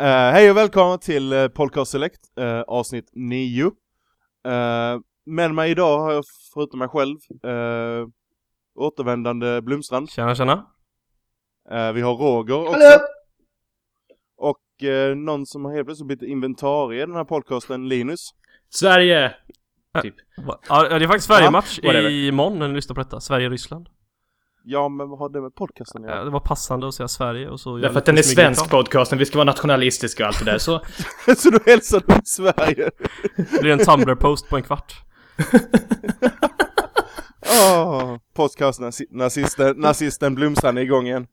Uh, hej och välkomna till uh, Podcast Select, uh, avsnitt 9. Uh, med mig idag har jag förutom mig själv uh, återvändande Blomstrand. Tjena tjena. vi har Roger också. Hallå! Och någon som har helt plötsligt blivit inventarie i den här podcasten, Linus. Sverige! Typ. Ja, det är faktiskt Sverige-match ja, imorgon när ni lyssnar på detta. Sverige-Ryssland. Ja, men vad har det med podcasten ja, Det var passande att säga Sverige och så... Därför att den är svensk podcasten, vi ska vara nationalistiska och allt det där, så... så du hälsar du Sverige? det blir en Tumblr-post på en kvart. Åh, oh, podcast nazisten, nazisten Blomstrand är igång igen.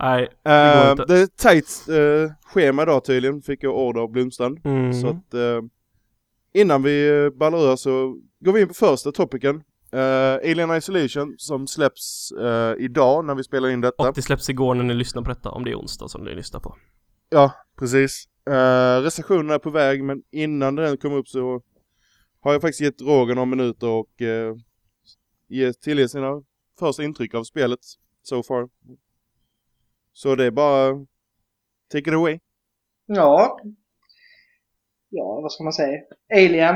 Nej, det går uh, inte. Det är tajt uh, schema idag tydligen, fick jag order av Blomstrand. Mm. Så att uh, innan vi ballar ur så går vi in på första topicen. Uh, Alien Isolation som släpps uh, idag när vi spelar in detta. Och det släpps igår när ni lyssnar på detta, om det är onsdag som ni lyssnar på. Ja, precis. Uh, recensionen är på väg, men innan den kommer upp så har jag faktiskt gett Roger några minuter och uh, ge, tillge sina första intryck av spelet so far. Så det är bara take it away. Ja. Ja, vad ska man säga? Alien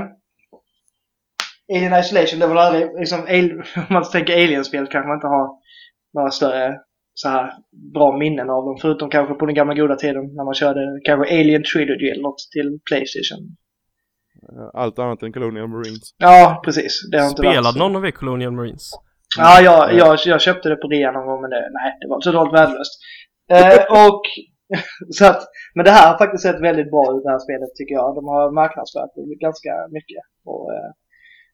Alien Isolation, det var aldrig, liksom, om man tänker Alien-spel kanske man inte har några större så här bra minnen av dem. Förutom kanske på den gamla goda tiden när man körde kanske Alien Trilogy eller något till Playstation. Allt annat än Colonial Marines. Ja, precis. Det har inte Spelade någon av er Colonial Marines? Ja, jag, jag, jag köpte det på rea någon gång men det, nej, det var så dåligt värdelöst. Eh, och så att, men det här har faktiskt sett väldigt bra ut det här spelet tycker jag. De har marknadsfört det ganska mycket. Och, eh,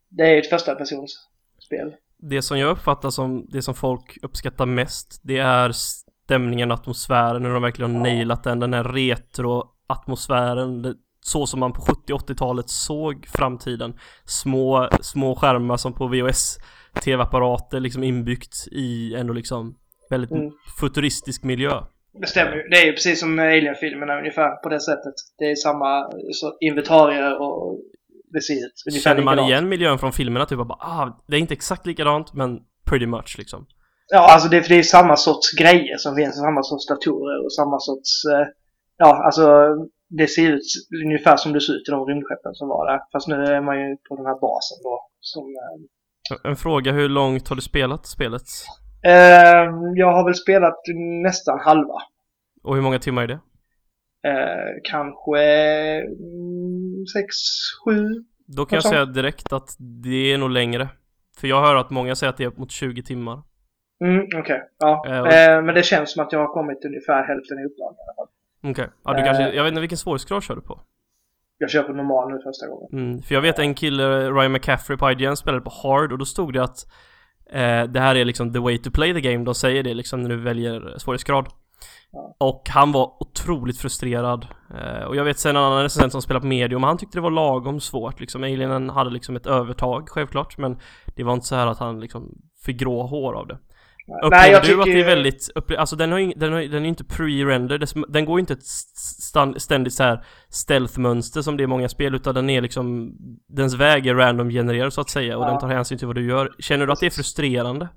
det är ett första persons spel. Det som jag uppfattar som det som folk uppskattar mest, det är stämningen, atmosfären, när de verkligen har nailat den, den här retro-atmosfären, så som man på 70 80-talet såg framtiden. Små, små skärmar som på VHS tv-apparater liksom inbyggt i ändå liksom väldigt mm. futuristisk miljö. Det stämmer ju. Det är ju precis som Alien-filmerna ungefär på det sättet. Det är samma inventarier och det ser ut Känner man likadant. igen miljön från filmerna? Typ bara, ah, det är inte exakt likadant men pretty much liksom. Ja, alltså det, det är samma sorts grejer som finns, samma sorts datorer och samma sorts, eh, ja alltså det ser ut ungefär som det ser ut i de rymdskeppen som var där. Fast nu är man ju på den här basen då. Som, eh, en fråga, hur långt har du spelat spelet? Eh, jag har väl spelat nästan halva. Och hur många timmar är det? Eh, kanske sex, sju. Då kan jag säga direkt att det är nog längre. För jag hör att många säger att det är upp mot 20 timmar. Mm, okej. Okay. Ja. Eh, och... eh, men det känns som att jag har kommit ungefär hälften i upplagan i alla fall. Okej. Okay. Ja, du kanske, jag vet inte vilken svårighetsgrad kör du på? Jag kör på normal nu första gången. Mm, för jag vet en kille, Ryan McCaffrey på IGN, spelade på hard och då stod det att eh, det här är liksom the way to play the game. De säger det liksom när du väljer svårighetsgrad. Och han var otroligt frustrerad. Eh, och jag vet sen en annan recensent som spelar på medium, han tyckte det var lagom svårt liksom. Alienen hade liksom ett övertag självklart, men det var inte så här att han liksom fick grå hår av det. Upplever Nej, jag du tycker... att det är väldigt, alltså den har ju den, har, den är inte pre-rendered, den går ju inte ett ständigt så här stealth-mönster som det är i många spel, utan den är liksom, dens väg är random genererad så att säga, och ja. den tar hänsyn till vad du gör. Känner du att det är frustrerande?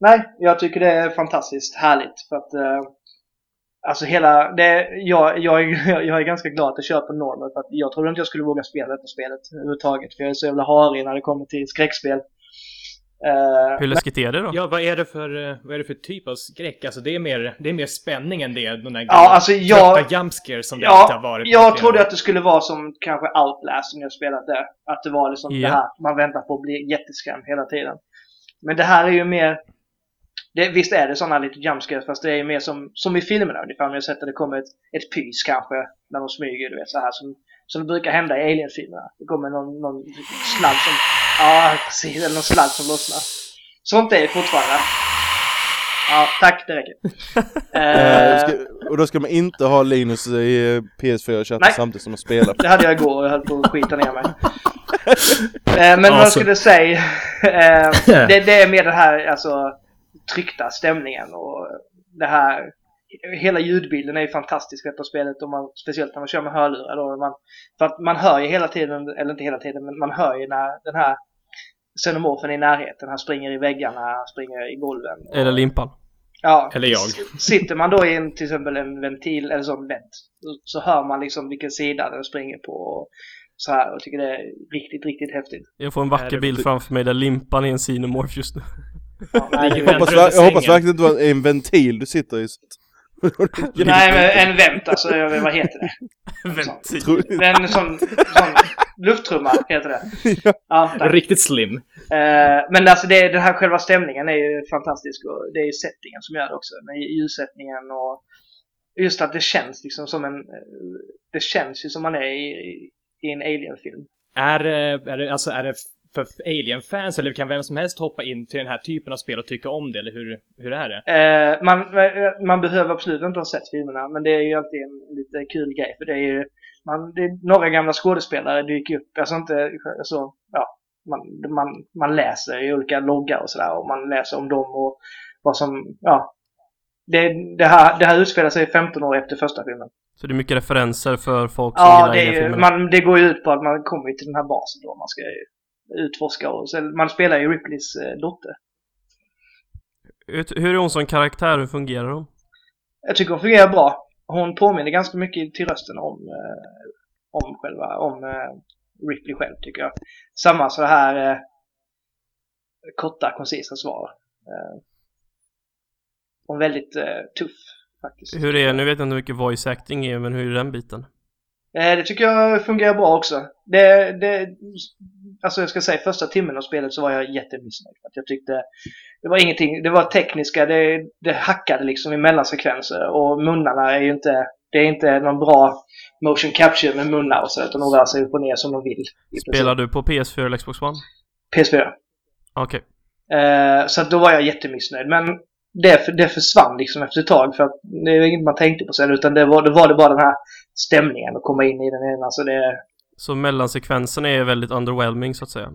Nej, jag tycker det är fantastiskt härligt, för att uh Alltså hela, det, jag, jag, jag är ganska glad att jag kör på normal för att jag trodde inte jag skulle våga spela detta spelet överhuvudtaget. För jag är så jävla harig när det kommer till skräckspel. Uh, Hur läskigt är det då? Ja, vad är det för, eh, vad är det för typ av skräck? Alltså det är mer, det är mer spänning än det, de där ja, alltså jag, jumpscare som det ja, alltid har varit. Jag trodde att det skulle vara som kanske Outlast som jag spelat där. Att det var liksom yeah. det här, man väntar på att bli jätteskrämd hela tiden. Men det här är ju mer, det, visst är det sådana lite jumpscares fast det är mer som, som i filmerna ungefär. Om jag sett att det kommer ett, ett pys kanske när de smyger, du vet så här som, som det brukar hända i Alien-filmerna. Det kommer någon, någon sladd som, ja precis, eller någon sladd som lossnar. Sånt är det fortfarande. Ja, tack, det räcker. uh, och då ska man inte ha Linus i PS4-chatten samtidigt som man spelar. det hade jag igår och jag höll på att skita ner mig. uh, men vad jag skulle säga, uh, det, det, är mer det här, alltså tryckta stämningen och det här Hela ljudbilden är ju fantastisk i detta spelet, och man, speciellt när man kör med hörlurar då. Man, för att man hör ju hela tiden, eller inte hela tiden, men man hör ju när den här xenomorfen är i närheten. Han springer i väggarna, han springer i golven. Eller limpan. Ja, Eller jag. Sitter man då i en, till exempel en ventil eller sån vent så, så hör man liksom vilken sida den springer på och så här är Är är. Ja, nej, Jag hoppas, jag hoppas verkligen inte det var en ventil du sitter i. nej men en vent alltså, jag vet, vad heter det? Ventil. Tror- En sån, sån lufttrumma heter det. Ja, tack. Riktigt slim. Eh, men alltså det, den här själva stämningen är ju fantastisk och det är ju settingen som gör det också. Med ljussättningen och just att det känns liksom som en... eh, Det känns ju som man är i, i, i en alien-film. Är, eh, är, det, alltså, är det för Alien-fans eller kan vem som helst hoppa in till den här typen av spel och tycka om det? Eller hur, hur är det? Eh, man, eh, man behöver absolut inte ha sett filmerna, men det är ju alltid en lite kul grej. För det är ju... Man, det är några gamla skådespelare dyker upp. Alltså inte... Alltså, ja, man, man, man läser i olika loggar och sådär och man läser om dem och vad som... Ja. Det, det, här, det här utspelar sig 15 år efter första filmen. Så det är mycket referenser för folk som Ja, gillar det, är man, det går ju ut på att man kommer till den här basen då. Man ska ju utforska och så, man spelar ju Ripleys eh, dotter. Hur, är hon som karaktär? Hur fungerar hon? Jag tycker hon fungerar bra. Hon påminner ganska mycket till rösten om, eh, om själva, om eh, Ripley själv tycker jag. Samma så här eh, korta, koncisa svar. Eh, är väldigt eh, tuff faktiskt. Hur är, nu vet jag inte hur mycket voice acting är, men hur är den biten? Eh, det tycker jag fungerar bra också. Det, det, alltså jag ska säga första timmen av spelet så var jag jättemissnöjd. Att jag tyckte det var ingenting, det var tekniska, det, det hackade liksom i mellansekvenser och munnarna är ju inte, det är inte någon bra motion capture med munnar och så utan de rör sig upp och ner som de vill. Spelar du på PS4 eller Xbox One? PS4. Okej. Eh, så då var jag jättemissnöjd. Men det, det försvann liksom efter ett tag för att det är inget man tänkte på sen utan det var, det var det bara den här stämningen att komma in i den ena. Så det, Så mellansekvenserna är väldigt underwhelming så att säga.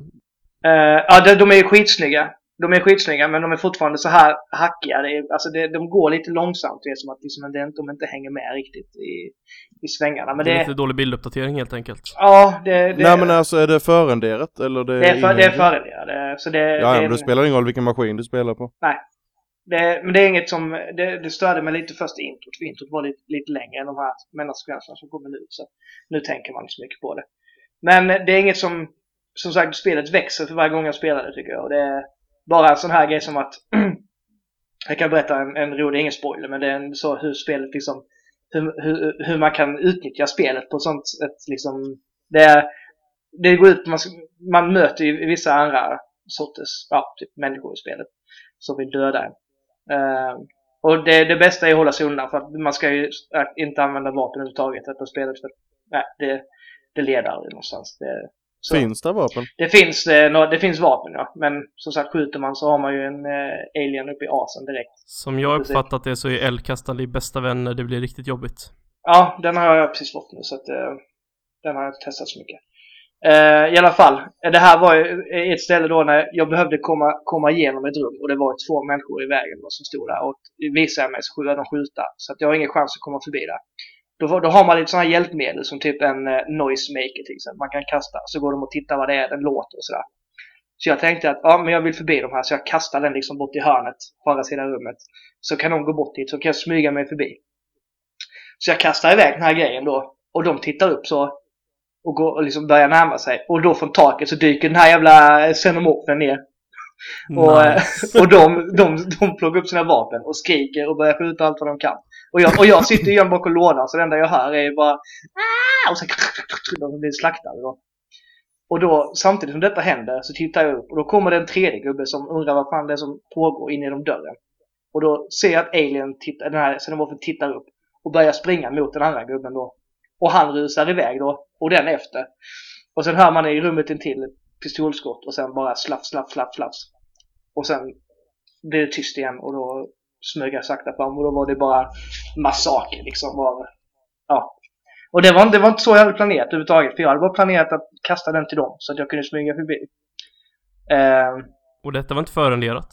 Eh, ja, de, de är ju skitsnygga. De är skitsnygga men de är fortfarande så här hackiga. Det är, alltså det, de går lite långsamt. Det är som att liksom, det, de inte hänger med riktigt i, i svängarna. Men Det är det, lite dålig bilduppdatering helt enkelt. ja, det, det, Nej men alltså är det förrenderat eller det det är, för, det är förrenderade. Så det, Ja, det, men det en- spelar ingen roll vilken maskin du spelar på det, men det är inget som... Det, det störde mig lite först i introt. För introt var lite, lite längre än de här mellansekvenserna som kommer nu. Så nu tänker man inte så mycket på det. Men det är inget som... Som sagt, spelet växer för varje gång jag spelar det tycker jag. Och det är bara en sån här grej som att... jag kan berätta en, en rolig, ingen spoiler, men det är en, så hur spelet liksom... Hur, hur, hur man kan utnyttja spelet på ett sånt sätt liksom... Det är... Det går ut man, man möter ju vissa andra sorters, ja, typ människor i spelet. Som vill döda en. Eh, och det, det bästa är att hålla sig undan för att man ska ju inte använda vapen överhuvudtaget detta spelet. För, nej, det, det leder aldrig någonstans. Det, så. Finns det vapen? Det finns, eh, det finns vapen ja. Men som sagt skjuter man så har man ju en eh, alien uppe i asen direkt. Som jag uppfattat det så är eldkastande i bästa vän när det blir riktigt jobbigt. Ja, den har jag precis fått nu så att den har jag inte testat så mycket. Eh, I alla fall, det här var ju ett ställe då när jag behövde komma, komma igenom ett rum och det var två människor i vägen då, som stod där och visade jag mig så skulle de skjuta. Så att jag har ingen chans att komma förbi där. Då, då har man lite sådana hjälpmedel som typ en eh, noise maker till exempel. Man kan kasta så går de och tittar vad det är den låter och sådär. Så jag tänkte att ja, men jag vill förbi de här så jag kastar den liksom bort i hörnet på andra sidan rummet. Så kan de gå bort dit så kan jag smyga mig förbi. Så jag kastar iväg den här grejen då och de tittar upp så och, går, och liksom börjar närma sig. Och då från taket så dyker den här jävla xenomorfen ner. Och, eh, Nice. och de, de, de plockar upp sina vapen och skriker och börjar skjuta allt vad de kan. Och jag, och jag sitter igen bakom lådan så det enda jag hör är bara "Ah!" och så de blir slaktade då. Och då, samtidigt som detta händer så tittar jag upp och då kommer det en tredje gubbe som undrar vad fan det är som pågår inne genom dörren. Och då ser jag att alien, tittar, den här xenomorfen tittar upp och börjar springa mot den andra gubben då. Och han rusar iväg då, och den efter. Och sen hör man i rummet intill ett pistolskott och sen bara slapp, slapp, slapp, slapp. Och sen blir det tyst igen och då smög jag sakta fram och då var det bara massaker liksom. Var, ja. Och det var, det var inte så jag hade planerat överhuvudtaget. För jag hade bara planerat att kasta den till dem så att jag kunde smyga förbi. Eh, Och detta var inte förrenderat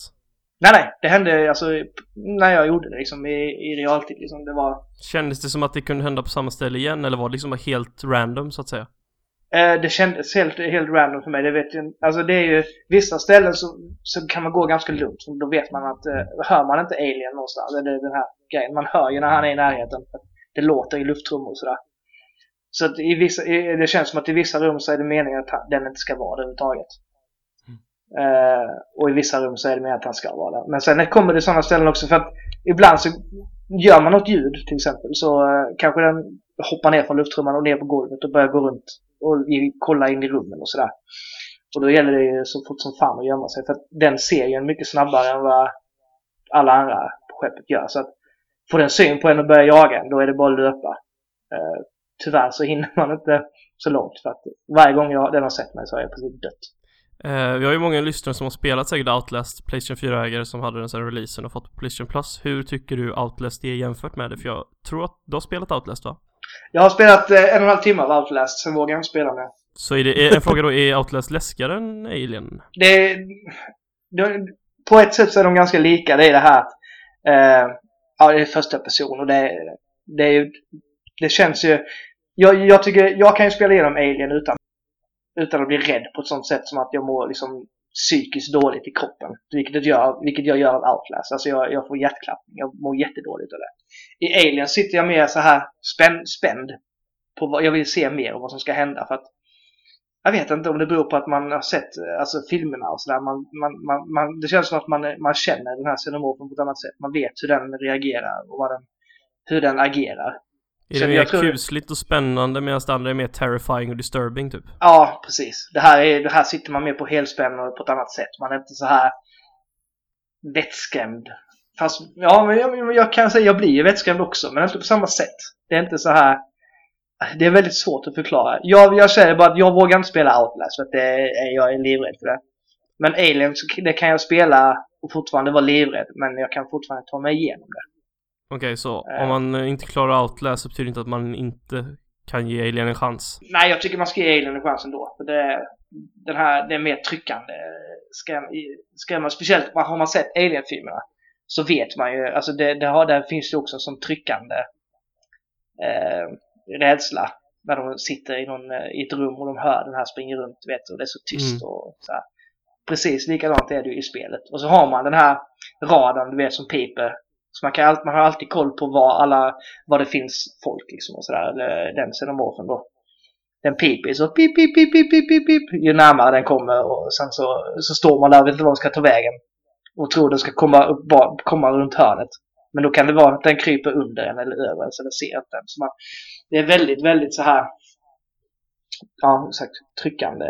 nej, nej. Det hände alltså när jag gjorde det liksom i, i realtid. Liksom. Det var... Kändes det som att det kunde hända på samma ställe igen eller var det liksom helt random så att säga? Eh, det kändes helt, helt random för mig. Det vet jag, alltså det är ju, vissa ställen så, så kan man gå ganska lugnt. Då vet man att, eh, hör man inte alien någonstans, eller den här grejen. Man hör ju när han är i närheten. Det låter i lufttrummor och sådär. Så att i vissa, det känns som att i vissa rum så är det meningen att den inte ska vara där överhuvudtaget. Uh, och i vissa rum så är det meningen att han ska vara där. Men sen kommer det sådana ställen också för att ibland så gör man något ljud till exempel så uh, kanske den hoppar ner från lufttrumman och ner på golvet och börjar gå runt och kolla in i rummen och sådär. Och då gäller det ju så fort som fan att gömma sig för att den ser ju mycket snabbare än vad alla andra på skeppet gör. Så att får den syn på en och börjar jaga då är det bara att löpa. Uh, tyvärr så hinner man inte så långt för att varje gång jag, den har sett mig så har jag precis dött. Uh, vi har ju många lyssnare som har spelat säkert Outlast, Playstation 4-ägare som hade den sen releasen och fått Playstation Plus. Hur tycker du Outlast är jämfört med det? För jag tror att du har spelat Outlast va? Jag har spelat uh, en och en halv timme av Outlast, sen vågar jag inte spela mer. Så är det, är, en fråga då, är Outlast läskigare än Alien? Det, det, på ett sätt så är de ganska lika. Det är det här att, uh, ja det är första person och det, det är det känns ju, jag, jag tycker, jag kan ju spela igenom Alien utan utan att bli rädd på ett sånt sätt som att jag mår liksom psykiskt dåligt i kroppen. Vilket jag gör, vilket jag gör av Outlast. Alltså jag, jag får hjärtklappning. Jag mår jättedåligt av det. I Alien sitter jag mer så här spänn, spänd. På vad, jag vill se mer om vad som ska hända. För att jag vet inte om det beror på att man har sett alltså, filmerna och sådär. Man, man, man, man, det känns som att man, man känner den här xenomorfen på ett annat sätt. Man vet hur den reagerar och vad den, hur den agerar. Är det mer tror... kusligt och spännande medan det andra är mer terrifying och disturbing typ? Ja, precis. Det här, är, det här sitter man mer på helspänn och på ett annat sätt. Man är inte så här vettskrämd. Fast, ja, men jag, jag kan säga jag blir ju vettskrämd också, men inte på samma sätt. Det är inte så här... Det är väldigt svårt att förklara. Jag, jag säger bara att jag vågar inte spela Outlast för att det är, jag är livrädd för det. Men Alien, det kan jag spela och fortfarande vara livrädd, men jag kan fortfarande ta mig igenom det. Okej, okay, så uh, om man inte klarar Outlast så betyder det inte att man inte kan ge Alien en chans? Nej, jag tycker man ska ge Alien en chans ändå. För det, den här, det är mer tryckande skräm, skrämmande. Speciellt har man sett Alien-filmerna så vet man ju, alltså det, det har, där finns det också sån tryckande eh, rädsla. När de sitter i, någon, i ett rum och de hör den här springa runt, vet och det är så tyst mm. och så här. Precis likadant är det ju i spelet. Och så har man den här raden, du vet, som piper så man, kan, man har alltid koll på var, alla, var det finns folk liksom och sådär. Eh, den xenomorfen då. Den piper så pip, pip, pip, pip, pip, pip, pip, ju närmare den kommer och sen så, så står man där och vet inte var den ska ta vägen. Och tror den ska komma, upp, komma runt hörnet. Men då kan det vara att den kryper under en eller över en så den ser inte den. Så man, det är väldigt, väldigt så här ja, sagt, tryckande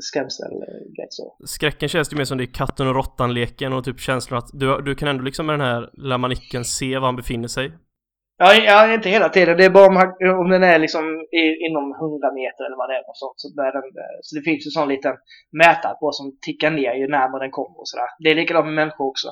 skrämselgrej så. Skräcken känns ju mer som det är katten och råttan-leken och typ känslan att du, du kan ändå liksom med den här lilla manicken se var han befinner sig. Ja, ja, inte hela tiden. Det är bara om, om den är liksom i, inom 100 meter eller vad det är. Och sånt, så, den, så det finns ju sån liten mätare på som tickar ner ju närmare den kommer och sådär. Det är likadant med människor också.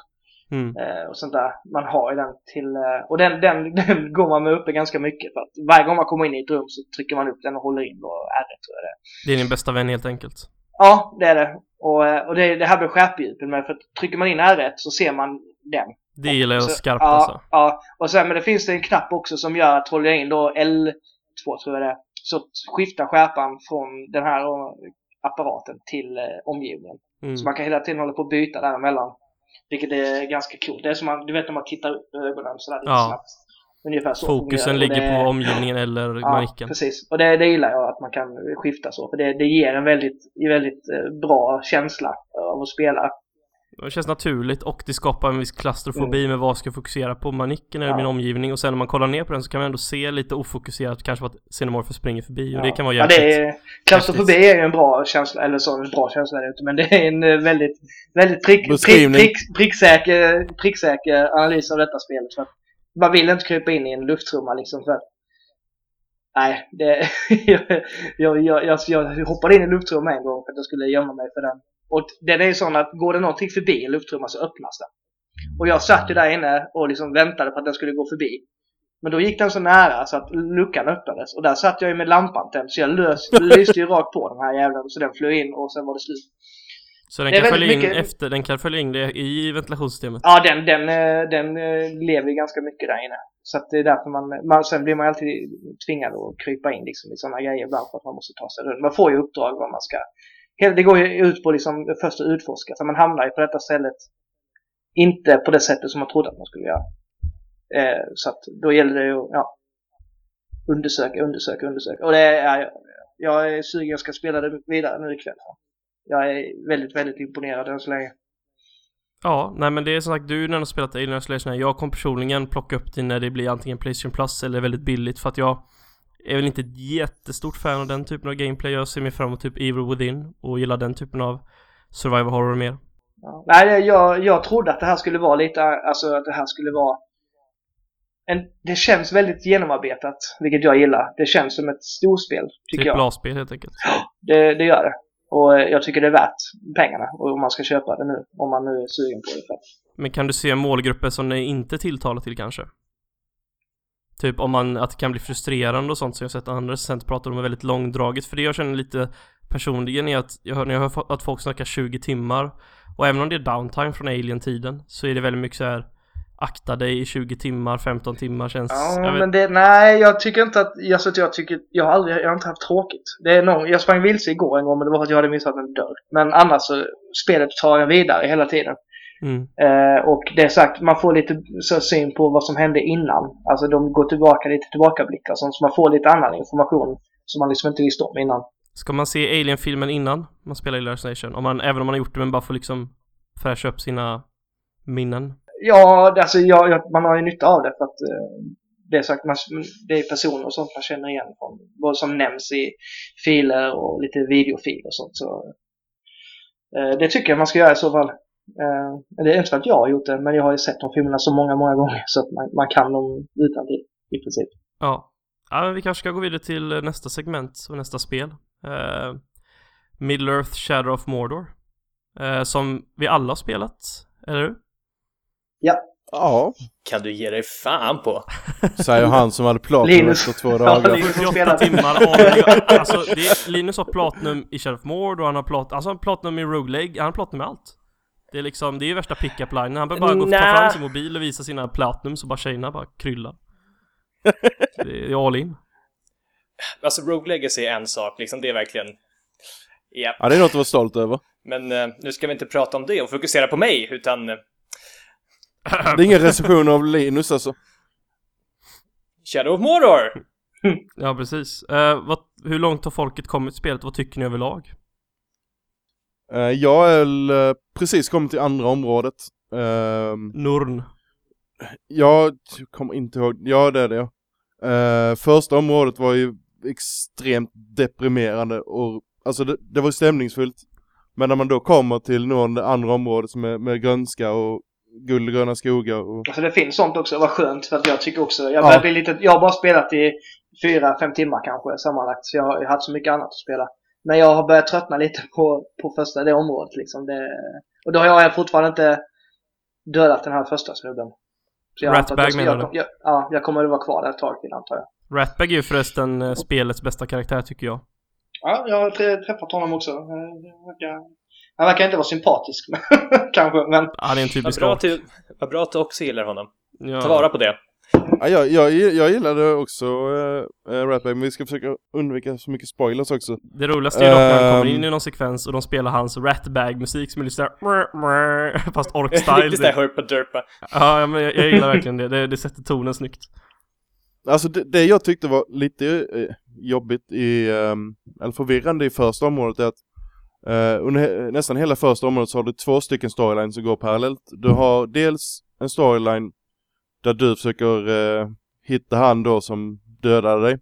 Mm. Eh, och sånt där. Man har ju den till... Eh, och den, den, den går man med uppe ganska mycket. För att varje gång man kommer in i ett rum så trycker man upp den och håller in och R tror jag det är. Det är din bästa vän helt enkelt? Ja, det är det. Och, eh, och det, det här blir skärpedjupen med. För att trycker man in R så ser man den. Det gillar jag skarpt ja, alltså. Ja, och sen men det finns det en knapp också som gör att håller jag in då L2 tror jag det är. Så skiftar skärpan från den här apparaten till eh, omgivningen. Mm. Så man kan hela tiden hålla på och byta däremellan. Vilket är ganska coolt. Det är som man, du vet när man tittar upp med ögonen sådär lite ja. snabbt. Ungefär så Fokusen ligger det, på omgivningen eller ja, manicken. precis. Och det, det gillar jag att man kan skifta så. För det, det ger en väldigt, väldigt eh, bra känsla av att spela. Det känns naturligt och det skapar en viss klaustrofobi mm. med vad jag ska fokusera på, manicken eller ja. min omgivning och sen när man kollar ner på den så kan man ändå se lite ofokuserat kanske att Xenomorpher springer förbi och det kan vara jävligt Ja, det är, klaustrofobi är ju en bra känsla, eller så en bra känsla är det inte, men det är en eh, väldigt, väldigt prick, prick, prick, pricksäker, pricksäker analys av detta spelet. För att man vill inte krypa in i en lufttrumma liksom för Nej, det, jag, jag, jag, jag hoppade in i lufttrumman en gång för att jag skulle gömma mig för den och det är ju så att går det någonting förbi en lufttrumma så öppnas den. Och jag satt ju där inne och liksom väntade på att den skulle gå förbi. Men då gick den så nära så att luckan öppnades. Och där satt jag ju med lampan tänd så jag lös, lyste ju rakt på den här jävlen så den flög in och sen var det slut. Så den kan, följa in mycket- efter, den kan följa in det i ventilationssystemet? Ja, den, den, eh, den eh, lever ju ganska mycket där inne. Så att det är därför man, man sen blir man alltid tvingad att krypa in liksom i sådana grejer ibland för att man måste ta sig runt. Man får ju uppdrag vad man ska... Det går ju ut på liksom först att utforska, så man hamnar ju på detta stället inte på det sättet som man trodde att man skulle göra. Eh, så att då gäller det ju att, ja, undersöka, undersöka, undersöka. Och det är, jag är sugen, jag ska spela det vidare nu ikväll. Jag är väldigt, väldigt imponerad än så länge. Ja, nej men det är som sagt, du när du har spelat Alien Isolation jag kommer personligen plocka upp det när det blir antingen Playstation Plus eller väldigt billigt för att jag är väl inte ett jättestort fan av den typen av gameplay, jag ser mer fram emot typ Evil Within och gillar den typen av survival horror mer. Ja. Nej, jag, jag trodde att det här skulle vara lite, alltså att det här skulle vara en, det känns väldigt genomarbetat, vilket jag gillar. Det känns som ett storspel, tycker jag. Trippel-A-spel helt enkelt. Det, det gör det. Och eh, jag tycker det är värt pengarna, om man ska köpa det nu, om man nu är sugen på det. Men kan du se målgrupper som det inte tilltalar till kanske? Typ om man, att det kan bli frustrerande och sånt som jag sett andra recensenter prata om är väldigt långdraget. För det jag känner lite personligen är att jag hör, när jag hör att folk snackar 20 timmar och även om det är downtime från Alien-tiden så är det väldigt mycket så här akta dig i 20 timmar, 15 timmar känns... Ja, jag men det, nej, jag tycker inte att, alltså, jag tycker, jag har aldrig, jag har inte haft tråkigt. Det är någon, jag sprang vilse igår en gång, men det var för att jag hade missat en dörr. Men annars så, spelet tar jag vidare hela tiden. Mm, Eh, och det är sagt, man får lite så syn på vad som hände innan. Alltså de går tillbaka lite tillbakablickar, sånt, så man får lite annan information som man liksom inte visste om innan. Ska man se Alien-filmen innan man spelar Alien Isolation? Om man, även om man har gjort det men bara får liksom fräscha upp sina minnen? Ja, alltså jag, jag, man har ju nytta av det för att eh, det är sagt, man, det är personer och sånt man känner igen från, både som nämns i filer och lite videofiler och sånt. Så, eh, det tycker jag man ska göra i så fall. Eh, men det är inte för att jag har gjort det, men jag har ju sett de filmerna så många, många gånger så att man, man kan dem utan till i princip. Ja. ja men vi kanske ska gå vidare till eh, nästa segment och nästa spel. Uh, Middle Earth Shadow of Mordor. Eh, som vi alla har spelat, eller hur? Ja, Kan du ge dig fan på? säger han som hade platinum efter två Ja, dagar. Linus. 48 spelat. timmar av, alltså det är, Linus har platinum i Shadow of Mordor, han har plat, alltså han har platinum i Roguelake, han har platinum i allt. Det är liksom, det är ju värsta pick-up line. Han behöver bara gå och ta fram sin mobil och visa sina platinum så bara tjejerna bara kryllar. Det är all in. Alltså, Rogue Legacy är en sak, liksom. Det är verkligen... Ja, Ja, det är något att vara stolt över. men eh, nu ska vi inte prata om det och fokusera på mig, utan eh, Det är ingen recension av Linus alltså. Shadow of Mordor! Ja, precis. Eh, vad, hur långt har folket kommit i spelet? Vad tycker ni överlag? Eh, jag är väl eh, precis kommit till andra området. Ehm, Nurn. Jag kommer inte ihåg, ja det är det ja. Eh, första området var ju extremt deprimerande och alltså det, det var stämningsfullt. Men när man då kommer till någon det andra området som är med grönska och guldgröna skogar och Alltså det finns sånt också, vad skönt för att jag tycker också, jag Ja. bli lite, jag har bara spelat i fyra, fem timmar kanske sammanlagt så jag har, jag har haft så mycket annat att spela. Men jag har börjat tröttna lite på, på första, det området liksom. Det, och då har jag fortfarande inte dödat den här första snubben. Så jag antar att Ratbag jag, menar jag, jag, Ja, jag kommer att vara kvar där ett tag till antar jag. Ratbag är ju förresten eh, spelets bästa karaktär tycker jag. Ja, jag har trä- träffat honom också. Eh, Han verkar inte vara sympatisk kanske, men det är en Vad typisk bra, ork. till, vad bra att du också gillar honom. Ja. Ta vara på det. Ja, jag, jag, jag gillade också uh, uh, Ratbag, men vi ska försöka undvika så mycket spoilers också. Det roligaste är dock när han kommer Ehm. in i någon sekvens och de spelar hans Ratbag-musik som är lite såhär fast Lite ork-style. sådär hurpa derpa. ja, men jag, jag gillar verkligen det. det. Det sätter tonen snyggt. Alltså det, det jag tyckte var lite eh, jobbigt i, ehm, eller förvirrande i första området är att eh, under he- nästan hela första området så har du två stycken storylines som går parallellt. Du har dels en storyline där du försöker eh, hitta han då som dödade dig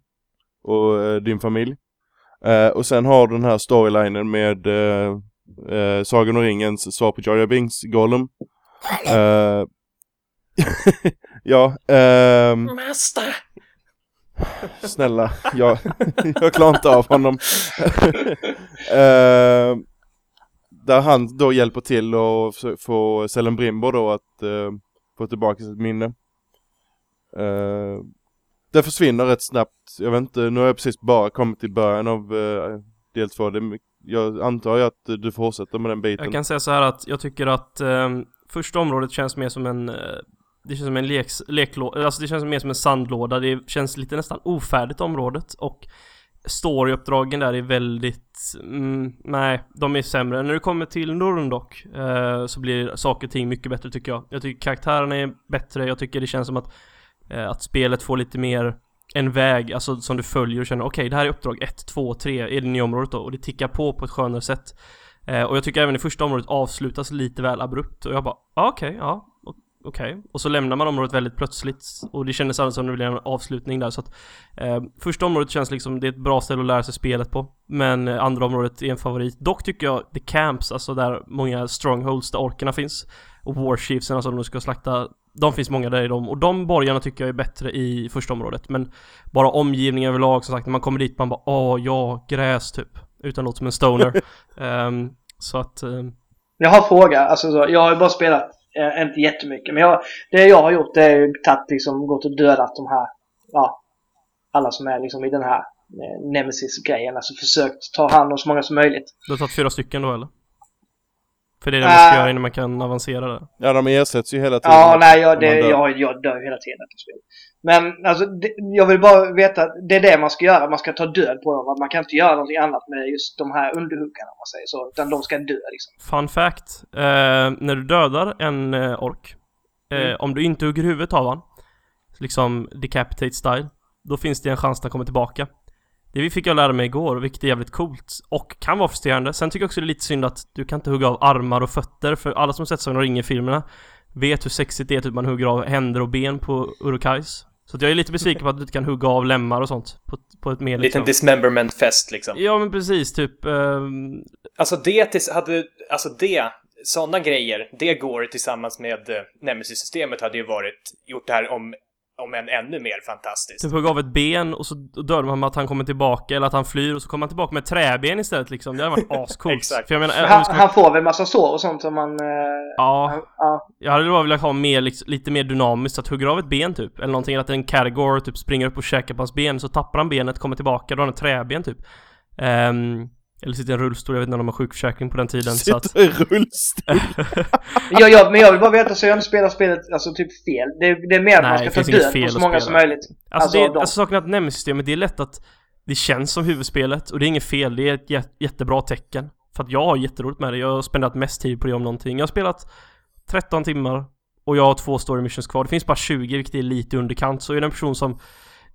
och eh, din familj. Eh, och sen har du den här storylinen med eh, eh, Sagan om ringens svar på Jar Binks Gollum. Eh, ja, ehm, Master! Snälla, jag, jag klarar inte av honom. Eh, där han då hjälper till och få Celebrimbor då att eh, få tillbaka sitt minne. Uh, det försvinner rätt snabbt. Jag vet inte, nu har jag precis bara kommit till början av uh, del två. Det jag antar ju att du fortsätter med den biten. Jag kan säga så här att jag tycker att eh, första området känns mer som en uh, det känns som en leks, leklåda, alltså det känns mer som en sandlåda, det känns lite nästan ofärdigt området och Storyuppdragen där är väldigt, mm, nej, de är sämre. När det kommer till Nurndok eh, så blir saker och ting mycket bättre tycker jag. Jag tycker karaktärerna är bättre, jag tycker det känns som att, Eh, att spelet får lite mer en väg, alltså som du följer och känner okej, okay, det här är uppdrag 1, 2, 3 i det nya området då och det tickar på på ett skönare sätt. Eh, och jag tycker även det första området avslutas lite väl abrupt och jag bara, ah, okej, okay, ja, okej. Okay. Och så lämnar man området väldigt plötsligt och det kändes aldrig som det blev en avslutning där så att eh, Första området känns liksom, det är ett bra ställe att lära sig spelet på Men eh, andra området är en favorit Dock tycker jag The Camps, alltså där många strongholds där orkerna finns Och Warshiefsen, alltså de ska slakta de finns många där i dem och de borgarna tycker jag är bättre i första området Men Bara omgivningen överlag som sagt, när man kommer dit man bara Åh ja, gräs typ Utan låter som en stoner um, Så att um... Jag har en fråga, alltså så, jag har ju bara spelat Eh, inte jättemycket. Men jag, det jag har gjort det är ju tagit liksom, gått och dödat de här, ja, alla som är liksom i den här eh, Nemesis-grejen. Alltså försökt ta hand om så många som möjligt. Du har tagit fyra stycken då eller? För det är det man ska uh, göra innan man kan avancera där. Ja, de ersätts ju hela tiden. Ja, nej, jag, det, jag, jag dör hela tiden. Men alltså, det, jag vill bara veta att det är det man ska göra. Man ska ta död på dem. Man kan inte göra någonting annat med just de här underhuggarna om man säger så. Utan de ska dö liksom. Fun fact. Eh, när du dödar en eh, ork. Eh, mm. Om du inte hugger huvudet av honom. Liksom decapitate style. Då finns det en chans att han kommer tillbaka. Det fick jag lära mig igår, vilket är jävligt coolt och kan vara frustrerande. Sen tycker jag också det är lite synd att du kan inte hugga av armar och fötter, för alla som sett Sagan om ringen-filmerna vet hur sexigt det är att man hugger av händer och ben på Urukais. Så jag är lite besviken på att du inte kan hugga av lemmar och sånt på, på ett mer liksom... Liten dismemberment fest liksom. Ja men precis, typ... Um... Alltså det hade, alltså det, sådana grejer, det går tillsammans med uh, Nemesis-systemet hade ju varit, gjort det här om om än ännu mer fantastiskt. Typ hugga av ett ben och så dör man med att han kommer tillbaka eller att han flyr och så kommer han tillbaka med träben istället liksom. Det hade varit ascoolt. Exakt. För jag menar, han, ska... han, får väl massa sår och sånt som man... Eh... Ja. Han, ja. Jag hade då velat ha mer, liksom, lite mer dynamiskt, att hugga av ett ben typ. Eller någonting, att en Caragor typ springer upp och käkar på hans ben, så tappar han benet, kommer tillbaka, då har han ett träben typ. Um, eller sitter i en rullstol, jag vet inte om de har sjukförsäkring på den tiden Sitter så att... i rullstol? ja, ja, men jag vill bara veta så jag inte spelar spelet alltså typ fel. Det, det är mer att man ska ta död på så många som möjligt. Alltså, alltså, det, alltså saken är att NEMS-systemet, det är lätt att det känns som huvudspelet och det är inget fel, det är ett jättebra tecken. För att jag har jätteroligt med det, jag har spenderat mest tid på det om någonting. Jag har spelat 13 timmar och jag har två story missions kvar. Det finns bara 20 vilket är lite underkant. Så är det en person som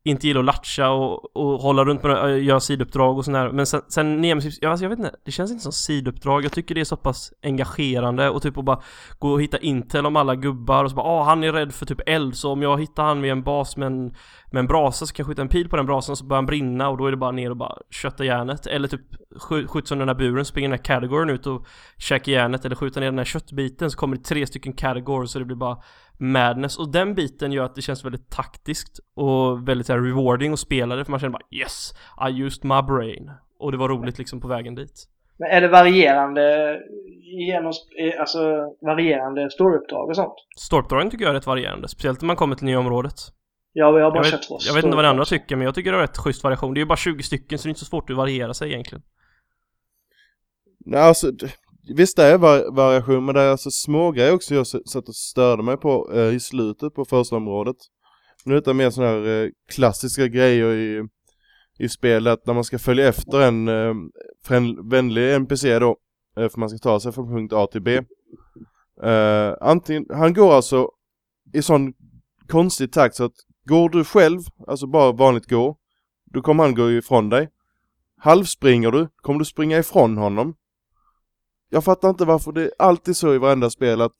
inte gillar att latcha och, och hålla runt med och göra sidouppdrag och sådär. Men sen, sen Nemesis, jag, alltså jag vet inte, det känns inte som sidouppdrag. Jag tycker det är så pass engagerande och typ att bara gå och hitta intel om alla gubbar och så bara ah, han är rädd för typ eld så om jag hittar han med en bas med en, med en brasa så kan jag skjuta en pil på den brasan så börjar han brinna och då är det bara ner och bara kötta järnet. Eller typ skjuta sönder den här buren, springer den här categorin ut och käka järnet eller skjuta ner den här köttbiten så kommer det tre stycken categories så det blir bara madness och den biten gör att det känns väldigt taktiskt och väldigt här, rewarding att spela det för man känner bara yes, I used my brain och det var roligt liksom på vägen dit. Men är det varierande genom, alltså varierande storyuppdrag och sånt? Storyuppdragen tycker jag är rätt varierande, speciellt när man kommer till nya området. Ja, jag har bara jag sett två Jag vet inte vad det andra tycker, men jag tycker det är rätt schysst variation. Det är ju bara 20 stycken, så det är inte så svårt att variera sig egentligen. Nej, alltså Visst det är var variation men det är alltså små grejer också jag satt och störde mig på eh, i slutet på första området. Det är mer sådana här eh, klassiska grejer i, i spelet när man ska följa efter en eh, vänlig NPC då. Eh, för man ska ta sig från punkt A till B. Eh, antingen, han går alltså i sån konstig takt så att går du själv, alltså bara vanligt gå, då kommer han gå ifrån dig. Halvspringer du, kommer du springa ifrån honom jag fattar inte varför det är alltid så i varenda spel att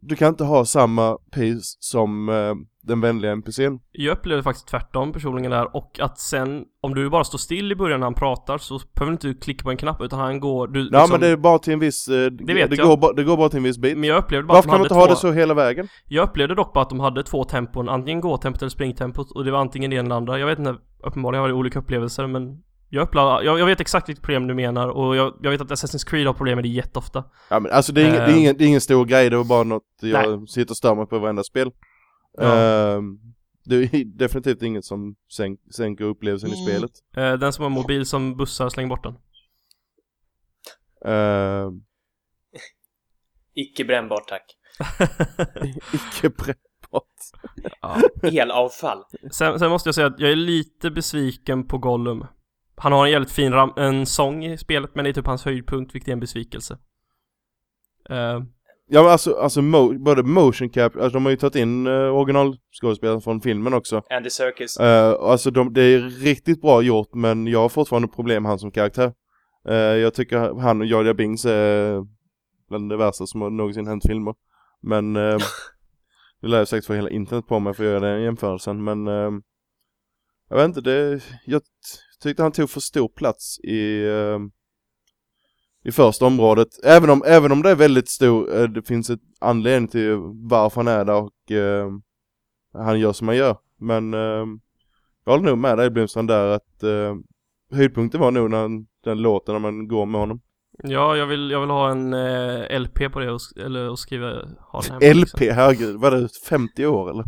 du kan inte ha samma pace som eh, den vänliga NPCn. Jag upplevde faktiskt tvärtom personligen där och att sen om du bara står still i början när han pratar så behöver du inte klicka på en knapp utan han går du, Ja liksom, men det är bara till en viss, eh, det, vet det, jag. Går, det går bara till en viss bit. Men jag upplevde bara Varför kan man inte två, ha det så hela vägen? Jag upplevde dock bara att de hade två tempon, antingen gåtempot eller springtempot och det var antingen det ena eller andra. Jag vet inte, uppenbarligen har det olika upplevelser men jag, uppla, jag, jag vet exakt vilket problem du menar och jag, jag vet att Assassin's Creed har problem med det jätteofta. Ja men alltså det är, ingen, det är, ingen, det är ingen stor grej, det var bara något jag Nej. sitter och stör mig på varenda spel. Ja. Uh, det är definitivt inget som sänk, sänker upplevelsen mm. i spelet. Uh, den som har mobil som bussar, släng bort den. Uh, Icke brännbart tack. icke brännbart. ja. Elavfall. sen, sen måste jag säga att jag är lite besviken på Gollum. Han har en jävligt fin ram- en sång i spelet men det är typ hans höjdpunkt vilket är en besvikelse. Eh, Ja men alltså, alltså mo både motion cap, alltså de har ju tagit in uh, originalskådespelare från filmen också. Andy Serkis. Uh, alltså de, det är riktigt bra gjort men jag har fortfarande problem med han som karaktär. Uh, jag tycker han och Jar Bings är bland det värsta som har någonsin hänt filmer. Men uh, det lär jag säkert få hela internet på mig för att göra den jämförelsen men uh, jag vet inte, det, jag tyckte han tog för stor plats i i första området. Även om, även om det är väldigt stor, eh, det finns ett anledning till varför han är där och eh, han gör som han gör. Men eh, jag håller nog med dig Blomstrand där att eh, höjdpunkten var nog när den låten när man går med honom. ja, jag vill, jag vill ha en eh, LP på det och, sk- eller och skriva, ha den hemma, liksom. LP, herregud, var det 50 år eller?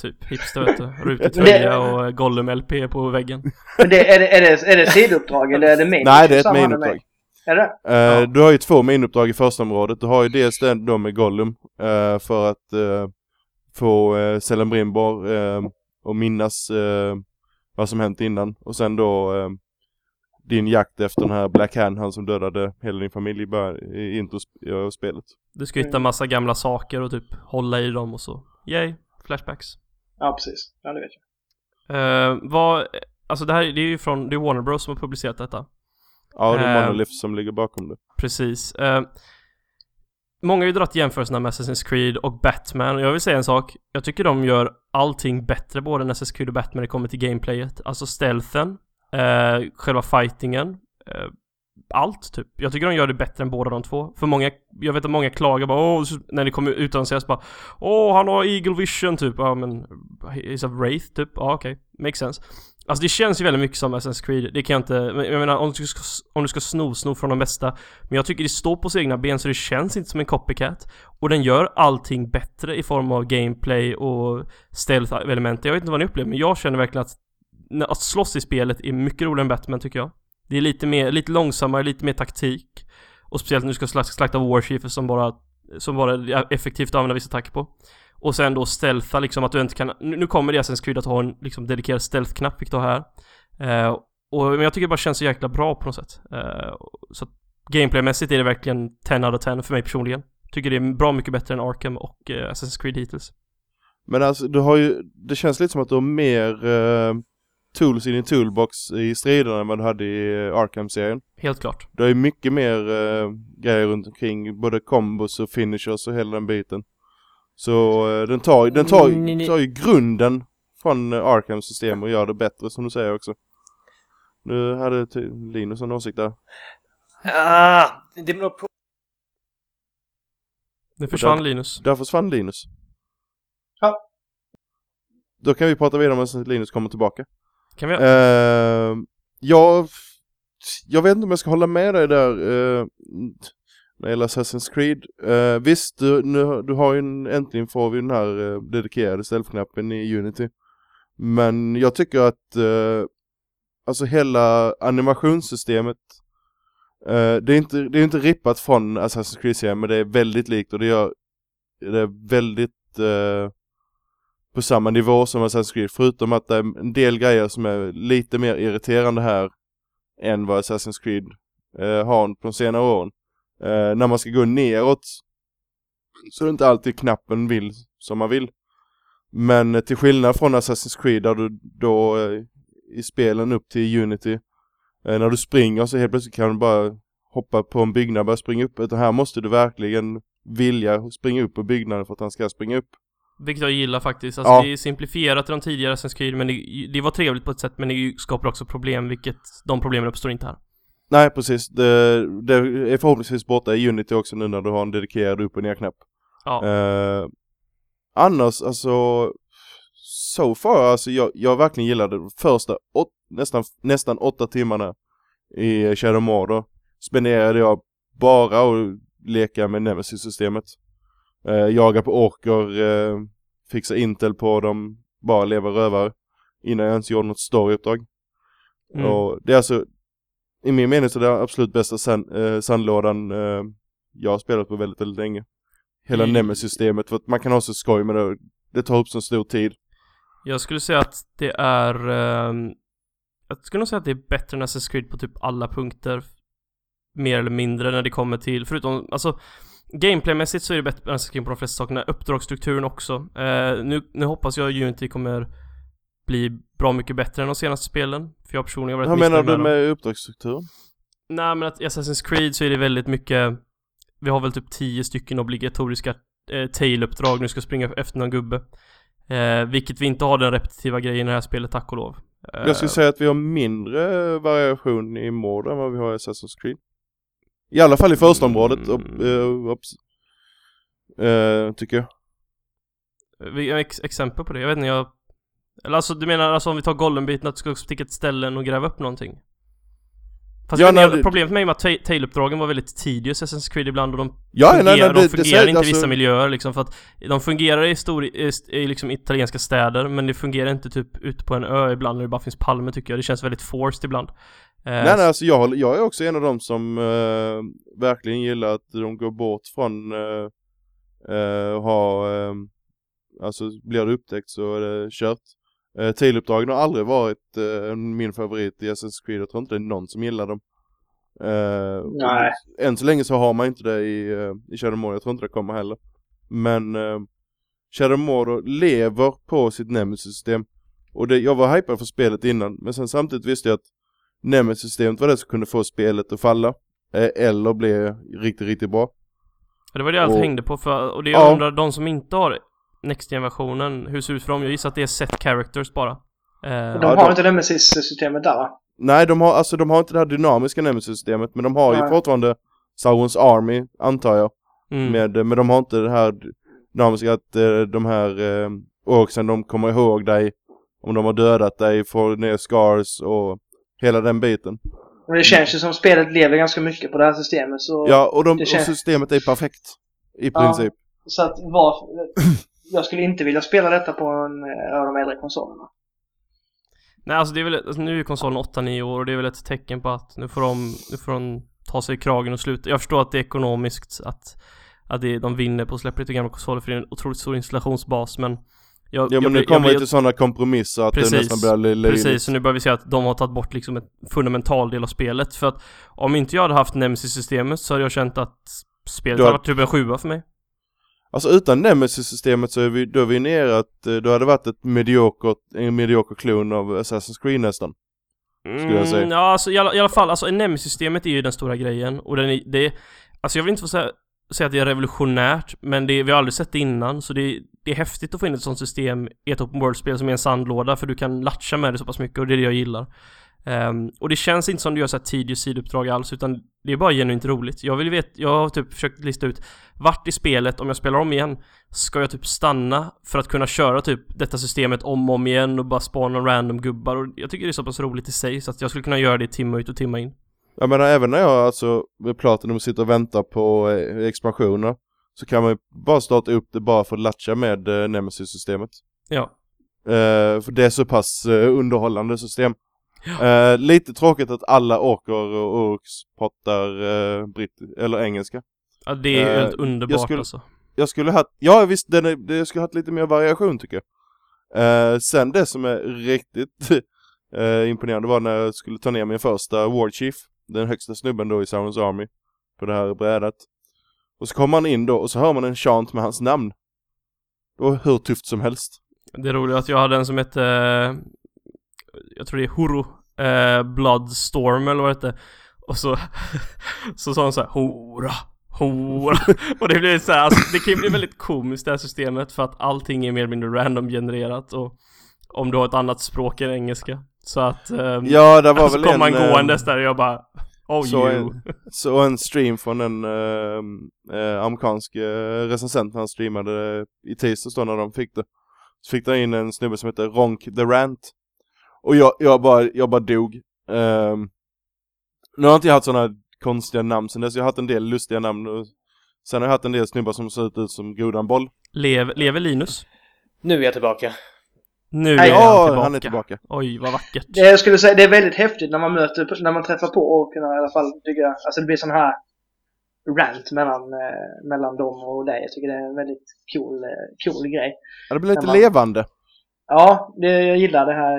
Typ hipster vet du, rutig tröja och eh, Gollum-LP på väggen. Men det, är, det, är, det, är det sidouppdrag eller är det main? Nej det är ett mainuppdrag. Är det? Eh, Ja. Du har ju två mainuppdrag i första området. Du har ju dels den då med Gollum eh, för att eh, få uh, Celebrimbor uh, och minnas eh, vad som hänt innan. Och sen då eh, din jakt efter den här Black Hand, han som dödade hela din familj i, början- i introspelet. Du ska hitta massa gamla saker och typ hålla i dem och så. Yay, flashbacks. Ja, precis. Ja, det vet jag. Uh, vad, alltså det här det är ju från, det är Warner Bros som har publicerat detta. Ja, det är Eh. Monolith som ligger bakom det. Precis. Eh, många har ju dragit jämförelserna med Assassin's Creed och Batman. Jag vill säga en sak. Jag tycker de gör allting bättre, både när Assassin's Creed och Batman när det kommer till gameplayet. Alltså stealthen, eh, själva fightingen, eh, allt typ. Jag tycker de gör det bättre än båda de två. För många, jag vet att många klagar bara åh, när det kommer utannonseras bara Åh, han har Eagle Vision typ. Ja men, he's a Wraith typ. Ja okej, makes sense. Alltså det känns ju väldigt mycket som Assassin's Creed, det kan jag inte, jag menar om du ska, om du ska sno, sno från de bästa Men jag tycker det står på sina egna ben så det känns inte som en copycat. Och den gör allting bättre i form av gameplay och stealth-element Jag vet inte vad ni upplever men jag känner verkligen att Att slåss i spelet är mycket roligare än Batman tycker jag. Det är lite mer, lite långsammare, lite mer taktik. Och speciellt när du ska slakta, slakta som bara Som bara är effektivt att använda vissa attacker på och sen då stealtha liksom att du inte kan, nu kommer det i Assassin's Creed att ha en liksom dedikerad stealth-knapp vilket du har här. Eh, och, men jag tycker det bara känns så jäkla bra på något sätt. Eh, så att gameplaymässigt är det verkligen 10 out of 10 för mig personligen. Tycker det är bra mycket bättre än Arkham och eh, Assassin's Creed hittills. Men alltså, du har ju, det känns lite som att du har mer eh, tools i din toolbox i striderna än vad du hade i eh, Arkham-serien. Helt klart. Du har ju mycket mer eh, grejer runt omkring, både combos och finishers och hela den biten. Så eh, den tar, den tar, ni- tar ju grunden från eh, Arkhams system och gör det bättre som du säger också. Nu hade Linus en åsikt där. Ah, det beror på. Nu försvann där- Linus. Där försvann Linus. Ja. Då kan vi prata vidare om att Linus kommer tillbaka. Kan vi Eh, jag, jag vet inte om jag ska hålla med dig där eh, när det gäller Assassin's Creed. Eh, visst, du, nu, du har ju en, äntligen får vi den här eh, dedikerade ställknappen i Unity. Men jag tycker att eh, alltså hela animationssystemet eh, det, är inte, det är inte rippat från Assassin's Creed-serien men det är väldigt likt och det gör det är väldigt eh, på samma nivå som Assassin's Creed förutom att det är en del grejer som är lite mer irriterande här än vad Assassin's Creed eh, har på de senare åren. Eh, när man ska gå neråt så är det inte alltid knappen vill som man vill. Men eh, till skillnad från Assassin's Creed där du då eh, i spelen upp till Unity eh, när du springer så helt plötsligt kan du bara hoppa på en byggnad och börja springa upp. Utan här måste du verkligen vilja springa upp på byggnaden för att han ska springa upp. Vilket jag gillar faktiskt. Alltså Ja. det är simplifierat i de tidigare Assassin's Creed men det, det var trevligt på ett sätt men det skapar också problem vilket de problemen uppstår inte här. Nej precis, det, det är förhoppningsvis borta i Unity också nu när du har en dedikerad upp och ner knapp. Ja. Eh, annars alltså, so far alltså jag, jag verkligen gillade de första åt, nästan, nästan åtta timmarna i Shadow Mordor. Spenderade jag bara och leka med Nemesis-systemet. Eh, jaga på orker, eh, fixa intel på dem, bara leva rövare. Innan jag ens gjorde något storyuppdrag. Mm. Och det är alltså i min mening så är det absolut bästa sand, eh, sandlådan eh, jag har spelat på väldigt, väldigt länge. Hela Mm. Nemesis-systemet, för att man kan ha så skoj med det. Det tar upp så stor tid. Jag skulle säga att det är... ehm, jag skulle nog säga att det är bättre än Assassin's Creed på typ alla punkter. Mer eller mindre när det kommer till, förutom, alltså Gameplaymässigt så är det bättre än Assassin's Creed på de flesta sakerna. Uppdragsstrukturen också. Eh, nu, nu hoppas jag att Unity kommer bli bra mycket bättre än de senaste spelen. För jag personligen har varit Vad menar missnöjd du med med uppdragsstruktur? Nej men att i Assassin's Creed så är det väldigt mycket Vi har väl typ 10 stycken obligatoriska eh, tail-uppdrag nu ska springa efter någon gubbe eh, Vilket vi inte har den repetitiva grejen i det här spelet tack och lov eh, Jag skulle säga att vi har mindre variation i mord än vad vi har i Assassin's Creed. I alla fall i första området, Mm. eh, eh, tycker jag. vi har ex exempel på det, jag vet inte jag Eller alltså du menar alltså om vi tar golden-biten att du ska sticka till ställen och gräva upp någonting? Fast Ja, nej, det- problemet med att ta- tail-uppdragen var väldigt tedious i Assassin's Creed ibland och de Ja, fungerar, nej, nej, det, de det fungerar säger- inte i alltså, vissa miljöer liksom för att de fungerar i, stor, i, i liksom italienska städer men det fungerar inte typ ute på en ö ibland när det bara finns palmer tycker jag. Det känns väldigt forced ibland. Eh, Nej, nej, alltså jag, jag är också en av dem som eh, verkligen gillar att de går bort från uh, ha, eh, alltså blir det upptäckt så är det kört. Uh, Tail-uppdragen har aldrig varit eh, min favorit i Assassin's Creed, jag tror inte det är någon som gillar dem. Eh, Nej. Än så länge så har man inte det i, uh, i Shadow Mordor, jag tror inte det kommer heller. Men uh, Shadow Mordor lever på sitt Nemesis-system. Och det, jag var hypad för spelet innan, men sen samtidigt visste jag att Nemesis-systemet var det som kunde få spelet att falla. Eh, eller bli riktigt, riktigt bra. det var det allt och- hängde på för, och det jag Ja. undrar, de som inte har Next Gen-versionen, hur ser det ut för dem? Jag gissar att det är set characters bara. Eh, De Ja, har de- inte Nemesis-systemet där va? Nej, de har, alltså, de har inte det här dynamiska Nemesis-systemet, men de har ju Nej. fortfarande Saurons Army, antar jag. mm. Med, men de har inte det här dynamiska att eh, de här eh, orksen, de kommer ihåg dig om de har dödat dig, får ner scars och hela den biten. Men det känns ju som spelet lever ganska mycket på det här systemet så... Ja, och, de, det och känns- systemet är perfekt. I Ja. princip. Så att var... Jag skulle inte vilja spela detta på en eh, av de äldre konsolerna. Nej alltså det är väl, alltså, nu är konsolen 8-9 år och det är väl ett tecken på att nu får de, nu får de ta sig i kragen och sluta. Jag förstår att det är ekonomiskt att, att det, de vinner på att släppa lite gamla konsoler för det är en otroligt stor installationsbas men jag, Ja jag, men blir- nu kommer jag, vi blir- till sådana kompromisser att Precis, det nästan blir löjligt. Precis, så nu börjar vi se att de har tagit bort liksom en fundamental del av spelet för att om inte jag hade haft Nemesis-systemet så hade jag känt att spelet Du hade har- varit typ en sjua för mig. Alltså utan Nemesis-systemet så är vi, då är vi nere att eh, då hade det varit ett mediokert, en medioker klon av Assassin's Creed nästan. Skulle jag säga. Mm, ja, alltså i alla, i alla fall, alltså Nemesis-systemet är ju den stora grejen och den är, det är, Alltså jag vill inte få säga, säga att det är revolutionärt, men det, vi har aldrig sett det innan, så det, det är häftigt att få in ett sånt system i ett open world-spel som är en sandlåda, för du kan latcha med det så pass mycket och det är det jag gillar. Ehm, och det känns inte som du gör så här tedious sidouppdrag alls, utan det är bara genuint roligt. Jag vill veta, jag har typ försökt lista ut vart i spelet, om jag spelar om igen, ska jag typ stanna för att kunna köra typ detta systemet om och om igen och bara spana random gubbar och jag tycker det är så pass roligt i sig så att jag skulle kunna göra det timma ut och timma in. Jag menar även när jag alltså med Platinum sitter och väntar på eh, expansioner så kan man ju bara starta upp det bara för att latcha med eh, Nemesis-systemet. Ja. Eh, för det är så pass eh, underhållande system. Eh, lite tråkigt att alla orker och orks pratar eh, britt eller engelska. Ja, det är Eh, helt underbart skulle- alltså. Jag skulle ha, ja visst, den är, jag skulle ha haft lite mer variation tycker jag. Eh, sen det som är riktigt eh, imponerande var när jag skulle ta ner min första War Chief, den högsta snubben då i Saurons Army, på det här brädet. Och så kommer man in då och så hör man en chant med hans namn. Det var hur tufft som helst. Det är roligt att jag hade en som hette Jag tror det är Huru eh, Bloodstorm eller vad det hette Och så Så sa han så här Hora Hora Och det blir så här, alltså, det kan ju bli väldigt komiskt det här systemet för att allting är mer eller mindre random genererat och Om du har ett annat språk än engelska Så att ehm, Ja, det var Så väl kom en... man eh, gåendes där och jag bara Oh så, en, så en stream från en eh, eh, amerikansk eh, recensent han streamade i tisdags då när de fick det. Så fick det in en snubbe som heter Ronk the Rant. Och jag, jag, bara, jag bara dog. Ehm, nu har inte jag haft sådana konstiga namn sen dess. Jag har haft en del lustiga namn. Och sen har jag haft en del snubbar som ser ut som Grodan Boll. Lev, Lever Linus? Nu är jag tillbaka. Nu Nej, är han tillbaka. han är tillbaka. Oj, vad vackert. Det jag skulle säga, det är väldigt häftigt när man möter, när man träffar på orkerna i alla fall, tycker jag. Alltså det blir sån här rant mellan, eh, mellan dem och dig. Jag tycker det är en väldigt cool, eh, cool grej. Ja, det blir lite man- levande. Ja, det, jag gillar det här,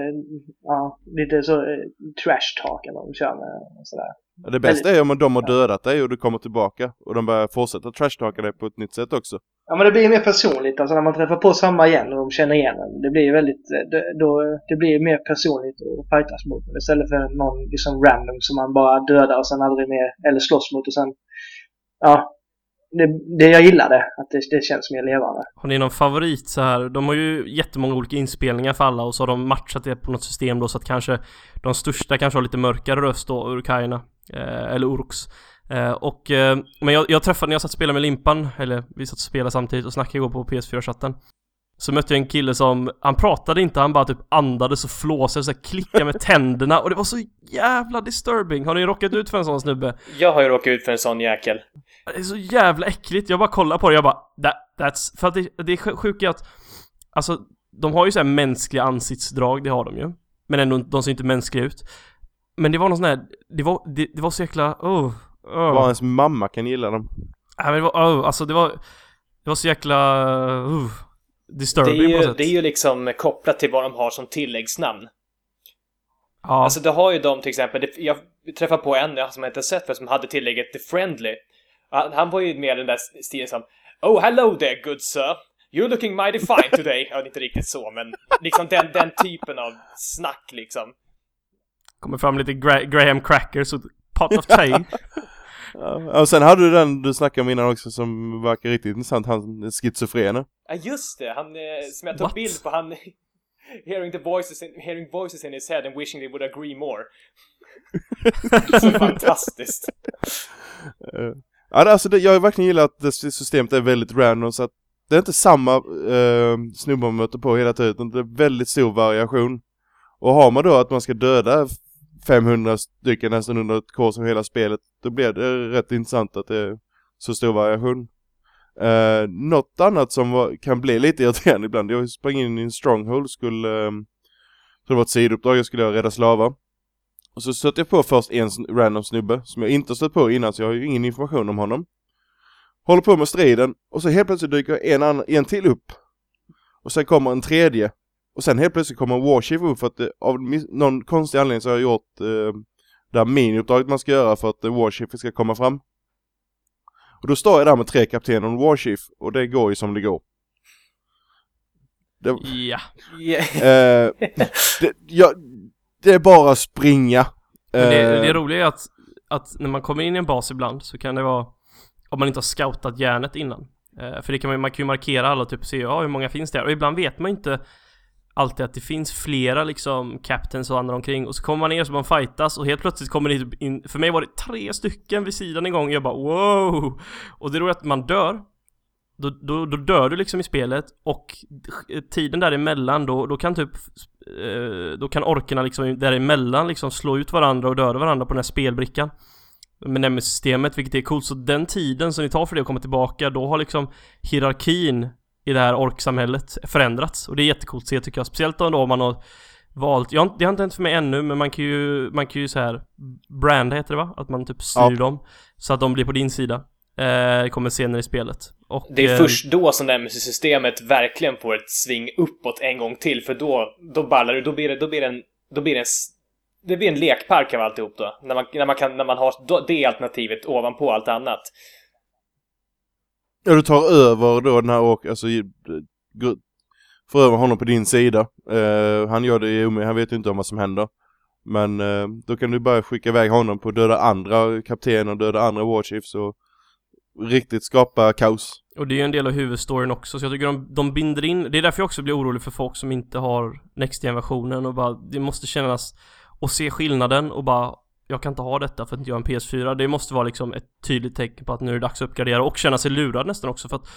ja, lite så eh, trash talken de kör med sådär. Ja, Det bästa är om de har dödat dig och du kommer tillbaka och de börjar fortsätta trashtalka dig på ett nytt sätt också. Ja men det blir mer personligt, alltså när man träffar på samma igen och de känner igen en. Det blir väldigt, eh, det, då, det blir mer personligt att fightas mot istället för någon liksom random som man bara dödar och sen aldrig mer, eller slåss mot och sen, ja. Det, det jag gillade, att det, det känns mer levande. Har ni någon favorit så här? De har ju jättemånga olika inspelningar för alla och så har de matchat det på något system då så att kanske de största kanske har lite mörkare röst då, Urkaina. Eh, eller Uruks. Eh, och, eh, men jag, jag träffade när jag satt och spelade med Limpan, eller vi satt och spelade samtidigt och snackade igår på PS4-chatten. Så mötte jag en kille som, han pratade inte, han bara typ andades och flåsade och så här klickade med tänderna och det var så jävla disturbing. Har ni råkat ut för en sån snubbe? Jag har ju råkat ut för en sån jäkel. Det är så jävla äckligt, jag bara kollar på det jag bara that, That's... För att det, det sjuka är att Alltså, de har ju så här mänskliga ansiktsdrag, det har de ju Men ändå, de ser inte mänskliga ut Men det var någon sån här, det var, det, det var så jäkla, oh, oh. Bara ens mamma kan gilla dem. Nej men det var, oh, alltså det var Det var så jäkla, Det Disturbing är, på något ju, sätt det är ju liksom kopplat till vad de har som tilläggsnamn. Ja, Alltså det har ju de till exempel, det- jag träffade på en som jag inte sett för som hade tillägget The Friendly. Han, han var ju med den där stilen som Oh hello there good sir! You're looking mighty fine today. Ja, inte riktigt så, men liksom den, den typen av snack liksom. kommer fram lite Gra- Graham Crackers och pot of tea Ja, och sen hade du den du snackade om innan också som verkar riktigt intressant, han schizofrene. Ja just det, han eh, som jag tog What? bild på, han hearing the voices in, hearing voices in his head and wishing they would agree more. så fantastiskt. Ja, alltså det, jag har verkligen gillat att det systemet är väldigt random så att det är inte samma eh, snubbar man möter på hela tiden, det är väldigt stor variation. Och har man då att man ska döda 500 stycken nästan under ett kors av hela spelet, då blir det rätt intressant att det är så stor variation. Eh, något annat som var, kan bli lite irriterande ibland, jag sprang in i en stronghold, skulle, eh, det var ett sidouppdrag, jag skulle rädda slavar. Och så stötte jag på först en random snubbe som jag inte stött på innan så jag har ju ingen information om honom. Håller på med striden och så helt plötsligt dyker en, annan, en till upp. Och sen kommer en tredje. Och sen helt plötsligt kommer en warchief upp för att eh, av någon konstig anledning så har jag gjort eh, det här miniuppdraget man ska göra för att eh, warchief ska komma fram. Och då står jag där med tre kaptener och en warchief och det går ju som det går. Det, Ja, Yeah. eh, det, ja, det är bara att springa. men det, Eh, det roliga är att, att när man kommer in i en bas ibland så kan det vara Om man inte har scoutat järnet innan eh, För det kan man, man kan ju markera alla typ se, ja hur många finns det? Och ibland vet man inte Alltid att det finns flera liksom captains och andra omkring och så kommer man ner så man fightas och helt plötsligt kommer det in För mig var det tre stycken vid sidan en gång jag bara wow! Och det är då att man dör då, då, då dör du liksom i spelet och tiden däremellan då, då kan typ eh, Då kan orkerna liksom däremellan liksom slå ut varandra och döda varandra på den här spelbrickan Med Nemesis-systemet vilket är coolt så den tiden som ni tar för det att komma tillbaka då har liksom hierarkin i det här orksamhället förändrats och det är jättecoolt att se tycker jag Speciellt då om man har valt, jag, det har inte hänt för mig ännu men man kan ju, man kan ju så här branda heter det va? Att man typ styr Ja. dem Så att de blir på din sida eh, Kommer senare i spelet och, Det är eh, först då som Nemesis-systemet verkligen får ett sving uppåt en gång till, för då, då ballar det, då blir det, då blir det en, då blir det en, det blir en lekpark av alltihop då. När man, när man kan, när man har det alternativet ovanpå allt annat. Ja, du tar över då den här och alltså får över honom på din sida. Eh, han gör det i omöjligt, han vet ju inte om vad som händer. Men eh, då kan du bara skicka iväg honom på döda andra kaptener, döda andra warchiefs och riktigt skapa kaos. Och det är ju en del av huvudstoryn också, så jag tycker de, de binder in Det är därför jag också blir orolig för folk som inte har Next versionen och bara Det måste kännas Och se skillnaden och bara Jag kan inte ha detta för att inte jag har en PS4 Det måste vara liksom ett tydligt tecken på att nu är det dags att uppgradera och känna sig lurad nästan också för att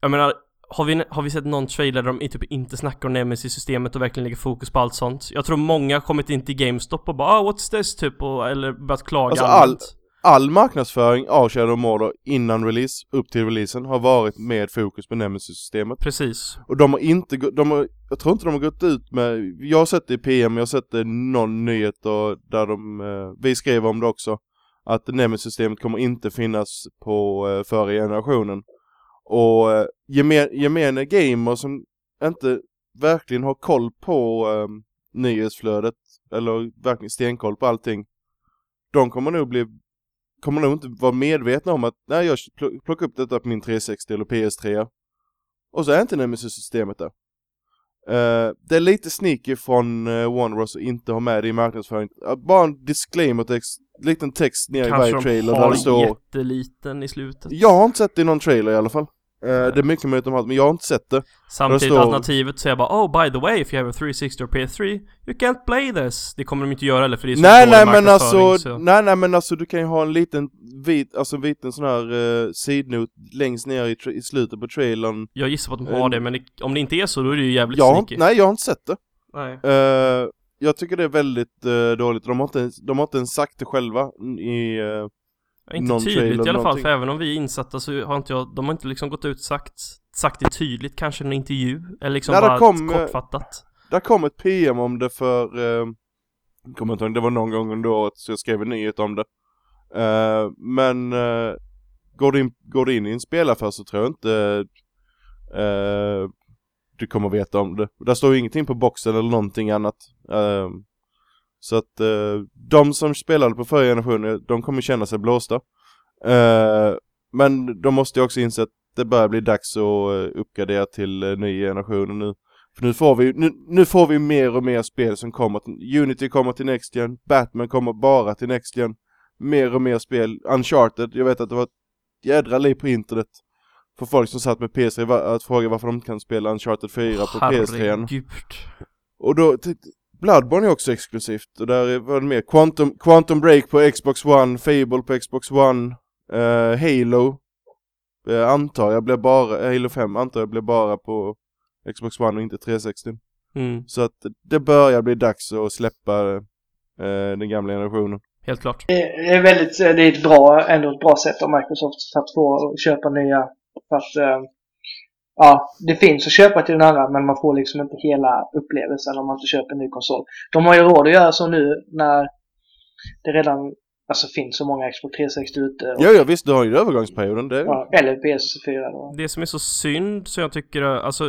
Jag menar har vi, har vi sett någon trailer där de typ inte snackar om Nemesis-systemet och verkligen lägger fokus på allt sånt? Jag tror många har kommit in till GameStop och bara ah, what's this typ och, eller börjat klaga Alltså, allmänt. All marknadsföring av Shadow Mordor innan release, upp till releasen, har varit med fokus på Nemesis-systemet. Precis. Och de har inte, de har, jag tror inte de har gått ut med, jag har sett det i PM, jag har sett det i någon nyhet och där de, eh, vi skrev om det också. Att Nemesis-systemet kommer inte finnas på eh, förra generationen. Och eh, gemen, gemene gamer som inte verkligen har koll på eh, nyhetsflödet, eller verkligen stenkoll på allting. De kommer nog bli, kommer nog inte vara medvetna om att, nej jag pl- plockar upp detta på min 360 eller PS3. Och så är inte Nemesis-systemet där. Eh, det är lite sneaky från uh, OneRos att inte ha med det i marknadsföring. Uh, bara en disclaimer text, liten text ner i Kanske varje de trailer där har det står jätteliten i slutet. Jag har inte sett det i någon trailer i alla fall. Eh, det är mycket möjligt de har, men jag har inte sett det. Samtidigt står- alternativet säger bara Oh by the way, if you have a 360 or PS3 You can't play this Det kommer de inte göra heller för det är så Nej nej men alltså, så. nej nej men alltså du kan ju ha en liten vit, alltså en liten sån här uh, sidnot längst ner i, i slutet på trailern. Jag gissar på att de har en- det men det, om det inte är så då är det ju jävligt Jag sneaky nej jag har inte sett det. Nej. Eh, jag tycker det är väldigt dåligt. De har, inte, de har inte ens sagt det själva i... eh, Inte tydligt i alla fall, för även om vi är insatta så har inte jag, de har inte liksom gått ut sagt, sagt det tydligt, kanske i en intervju, eller liksom Nej, det bara kom, eh, kortfattat. Där kom ett PM om det för... Uh, kommer inte ihåg, det var någon gång under året så jag skrev en nyhet om det. Eh, men uh, går, du in, går du in i en spelaffär så tror jag inte eh, du kommer veta om det. Där står ju ingenting på boxen eller någonting annat. Eh, så att eh, de som spelade på förra generationen, de kommer känna sig blåsta. Eh, men de måste ju också inse att det börjar bli dags att eh, uppgradera till uh, ny generation nu. För nu får vi, nu, nu får vi mer och mer spel som kommer till, Unity kommer till Next Gen, Batman kommer bara till Next Gen. Mer och mer spel, Uncharted, jag vet att det var ett jädra liv på internet. För folk som satt med PS3 va- att fråga varför de inte kan spela Uncharted 4 på PS3. Herregud. Och då, Bloodborne är också exklusivt och där är- var det mer Quantum, Quantum Break på Xbox One, Fable på Xbox One, eh, Halo eh, antar jag blir bara, Halo 5 antar jag blir bara på Xbox One och inte 360. Mm, Så att det börjar bli dags att släppa eh, den gamla generationen. helt klart. Det är väldigt, det är ett bra, ändå ett bra sätt av Microsoft för att få köpa nya. För att, eh, ja, det finns att köpa till den andra men man får liksom inte hela upplevelsen om man inte köper en ny konsol. De har ju råd att göra så nu när det redan alltså, finns så många Xbox 360 ute. Och, Ja, ja visst, du har ju övergångsperioden. Det, ja, eller PS4 då. Det som är så synd, så jag tycker, alltså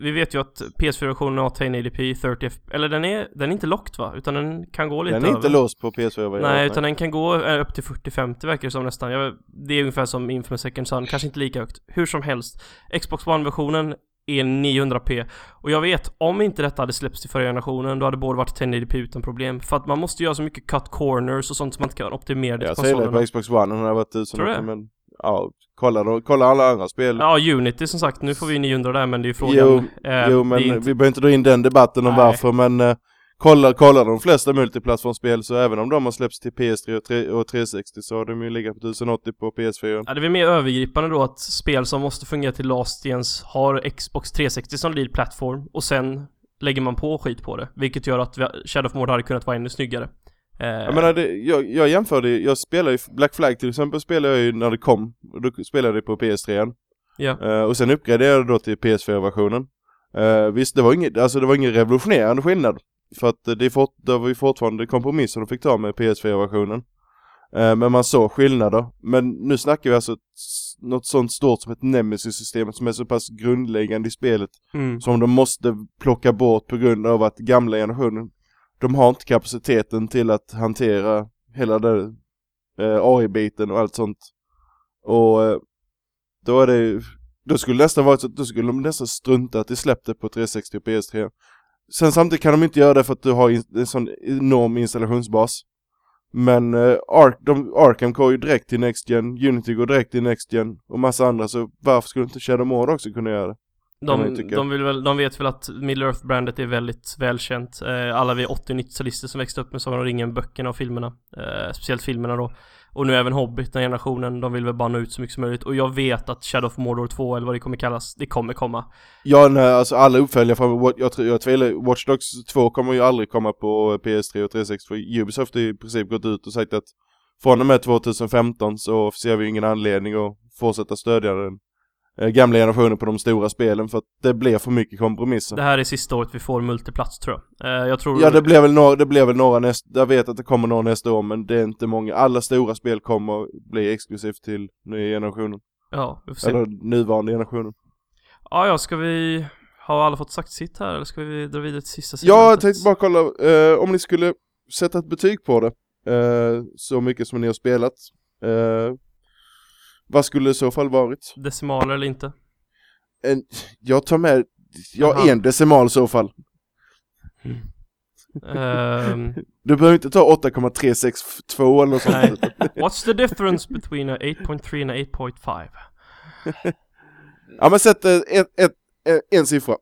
vi vet ju att PS4-versionen har 1080p 30 F- eller den är, den är inte locked va? Utan den kan gå lite den är inte över. låst på PS4 vad Nej, utan den kan gå eh, upp till 40-50 verkar det som nästan. Jag, det är ungefär som Infamous Second Son, kanske inte lika högt. Hur som helst. Xbox One-versionen är 900p. Och jag vet, om inte detta hade släppts till förra generationen, då hade både varit 1080p utan problem. För att man måste göra så mycket cut corners och sånt som man inte kan optimera det Jag säger det på Xbox One, den har varit tusen Tror du det? men ja, kolla, kolla alla andra spel. Ja, Unity som sagt, nu får vi 900 där men det är ju frågan. Jo, eh, jo men inte, vi behöver inte dra in den debatten om Nej. varför men eh, kolla, kolla de flesta multiplattformsspel så även om de har släppts till PS3 och, 3, och 360 så har de ju legat på 1080 på PS4. Ja, det är väl mer övergripande då att spel som måste fungera till last gens har Xbox 360 som lead plattform och sen lägger man på skit på det. Vilket gör att Shadow of Mordor hade kunnat vara ännu snyggare. Eh, Jag menar, det, jag, jag jämförde, jag spelade ju Black Flag till exempel spelade jag ju när det kom, och då spelade jag på PS3 ja. Eh, och sen uppgraderade jag då till PS4-versionen. Uh, visst, det var inget, alltså det var ingen revolutionerande skillnad. För att eh, det, fort, det var ju fortfarande kompromisser de fick ta med PS4-versionen. Eh, men man såg skillnader. Men nu snackar vi alltså något sånt stort som ett Nemesis-system som är så pass grundläggande i spelet. Mm. Som de måste plocka bort på grund av att gamla generationen, de har inte kapaciteten till att hantera hela den eh, AI-biten och allt sånt. Och eh, då är det ju, då skulle det nästan varit så, då skulle de nästan strunta att de släppte på 360 och PS3. Sen samtidigt kan de inte göra det för att du har en sån enorm installationsbas. Men eh, Ark, de, Arkham går ju direkt till Next Gen, Unity går direkt till Next Gen och massa andra så varför skulle inte Shadow Mode också kunna göra det? De, de, vill väl, de vet väl att Middle Earth-brandet är väldigt välkänt. Eh, alla vi 80-90-talister som växte upp med Sagan om ringen, böckerna och filmerna. Eh, speciellt filmerna då. Och nu även Hobbit, den generationen, de vill väl bara nå ut så mycket som möjligt. Och jag vet att Shadow of Mordor 2, eller vad det kommer kallas, det kommer komma. Ja, nej, alltså alla uppföljare från, jag, tror- jag tvivlar, Watch Dogs 2 kommer ju aldrig komma på PS3 och 360 för Ubisoft har i princip gått ut och sagt att från och med 2015 så ser vi ingen anledning att fortsätta stödja den gamla generationen på de stora spelen för att det blir för mycket kompromisser. Det här är sista året vi får multiplats tror jag. Eh, jag tror... Ja det blir väl några, det blir väl några nästa, jag vet att det kommer några nästa år men det är inte många. Alla stora spel kommer bli exklusivt till nya generationen. Ja, vi får se. Eller nuvarande generationen. Ja, ja, ska vi... Har alla fått sagt sitt här eller ska vi dra vidare till sista Ja, jag tänkte bara kolla, eh, om ni skulle sätta ett betyg på det, eh, så mycket som ni har spelat, eh, vad skulle det i så fall varit? Decimaler eller inte? En, jag tar med, ja Aha. en decimal i så fall. Ehm, Du behöver inte ta 8,362 eller något sånt. What's the difference between a 8.3 and a 8.5? Ja men sätt ett, ett, ett, en siffra.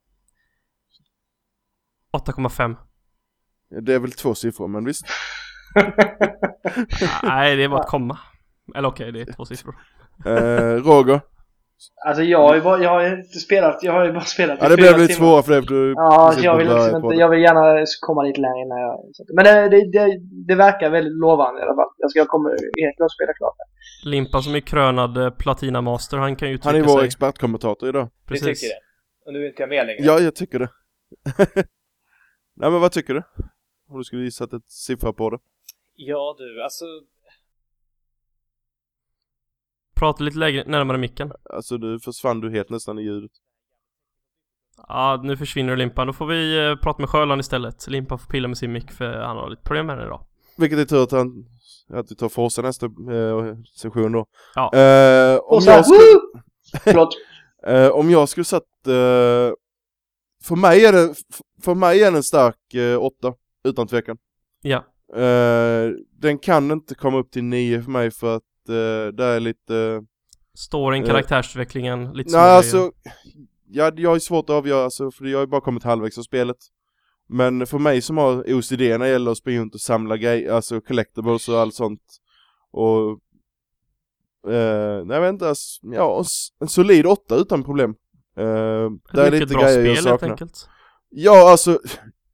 8,5. Det är väl två siffror, men visst. Nej, det är bara ett komma. Eller okej, det är två siffror. Eh, Roger? Alltså jag har ju bara, jag har inte spelat, jag har ju bara spelat Ja det blev lite svårare för dig för du Ja, precis jag vill, liksom inte, jag vill gärna komma lite längre innan jag... Men det, det, det, det verkar väldigt lovande i alla fall. Jag ska komma helt klart spela klart det. Limpa som är krönad eh, Platina Master, han kan ju Han är vår sig. expertkommentator idag. Du tycker det? Och nu är inte jag med längre. Ja, jag tycker det. Nej men vad tycker du? Om du skulle gissa ett siffra på det. Ja du, alltså... Prata lite lägre, närmare micken. Alltså du försvann du helt nästan i ljudet. Ja, nu försvinner Limpan. Då får vi eh, prata med Sjöland istället. Limpan får pilla med sin mick för han har lite problem med den idag. Vilket är tur att han, att vi tar Forza nästa eh, session då. Ja. Eh, om, jag skulle! Förlåt. eh, om jag skulle satt, eh, för mig är det, för mig är det en stark eh, åtta, utan tvekan. Ja. Eh, den kan inte komma upp till nio för mig för att eh, det är lite Storyn, Eh. karaktärsutvecklingen, lite Nej alltså, jag, jag är svårt att avgöra alltså, för jag har ju bara kommit halvvägs av spelet. Men för mig som har OCD när det gäller att springa runt och samla grejer, alltså collectibles och allt sånt. Och... Eh, nej inte, alltså, ja, en solid åtta utan problem. Eh, det är lite bra grejer spel jag saknar. enkelt. Ja alltså,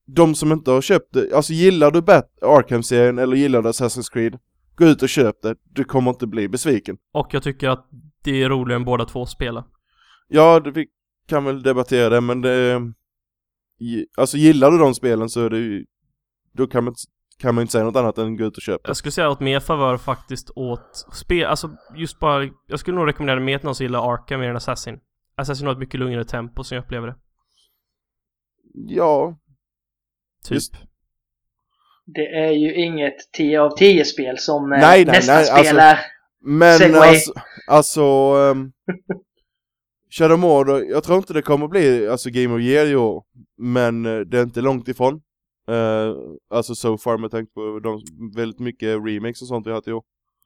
de som inte har köpt det, alltså gillar du Bat Arkham-serien eller gillar du Assassin's Creed, gå ut och köp det, du kommer inte bli besviken. Och jag tycker att det är roligare än båda två spela. Ja, det, vi kan väl debattera det, men det... Alltså gillar du de spelen så är det ju... Då kan man, kan man inte säga något annat än gå ut och köpa. Jag skulle säga åt mer favör faktiskt åt spel, alltså just bara, jag skulle nog rekommendera mer till någon som gillar Arkham mer än Assassin. Assassin har ett mycket lugnare tempo som jag upplever det. Ja, Typ. Just. Det är ju inget 10 av 10 spel som eh, Nej, nej, nästa nej, spel alltså- är. men Segway. alltså... Alltså... Um, Shadow Mordor, jag tror inte det kommer bli alltså Game of Year i år. Men eh, det är inte långt ifrån. Eh, alltså so far med tanke på de väldigt mycket remakes och sånt vi har haft i år.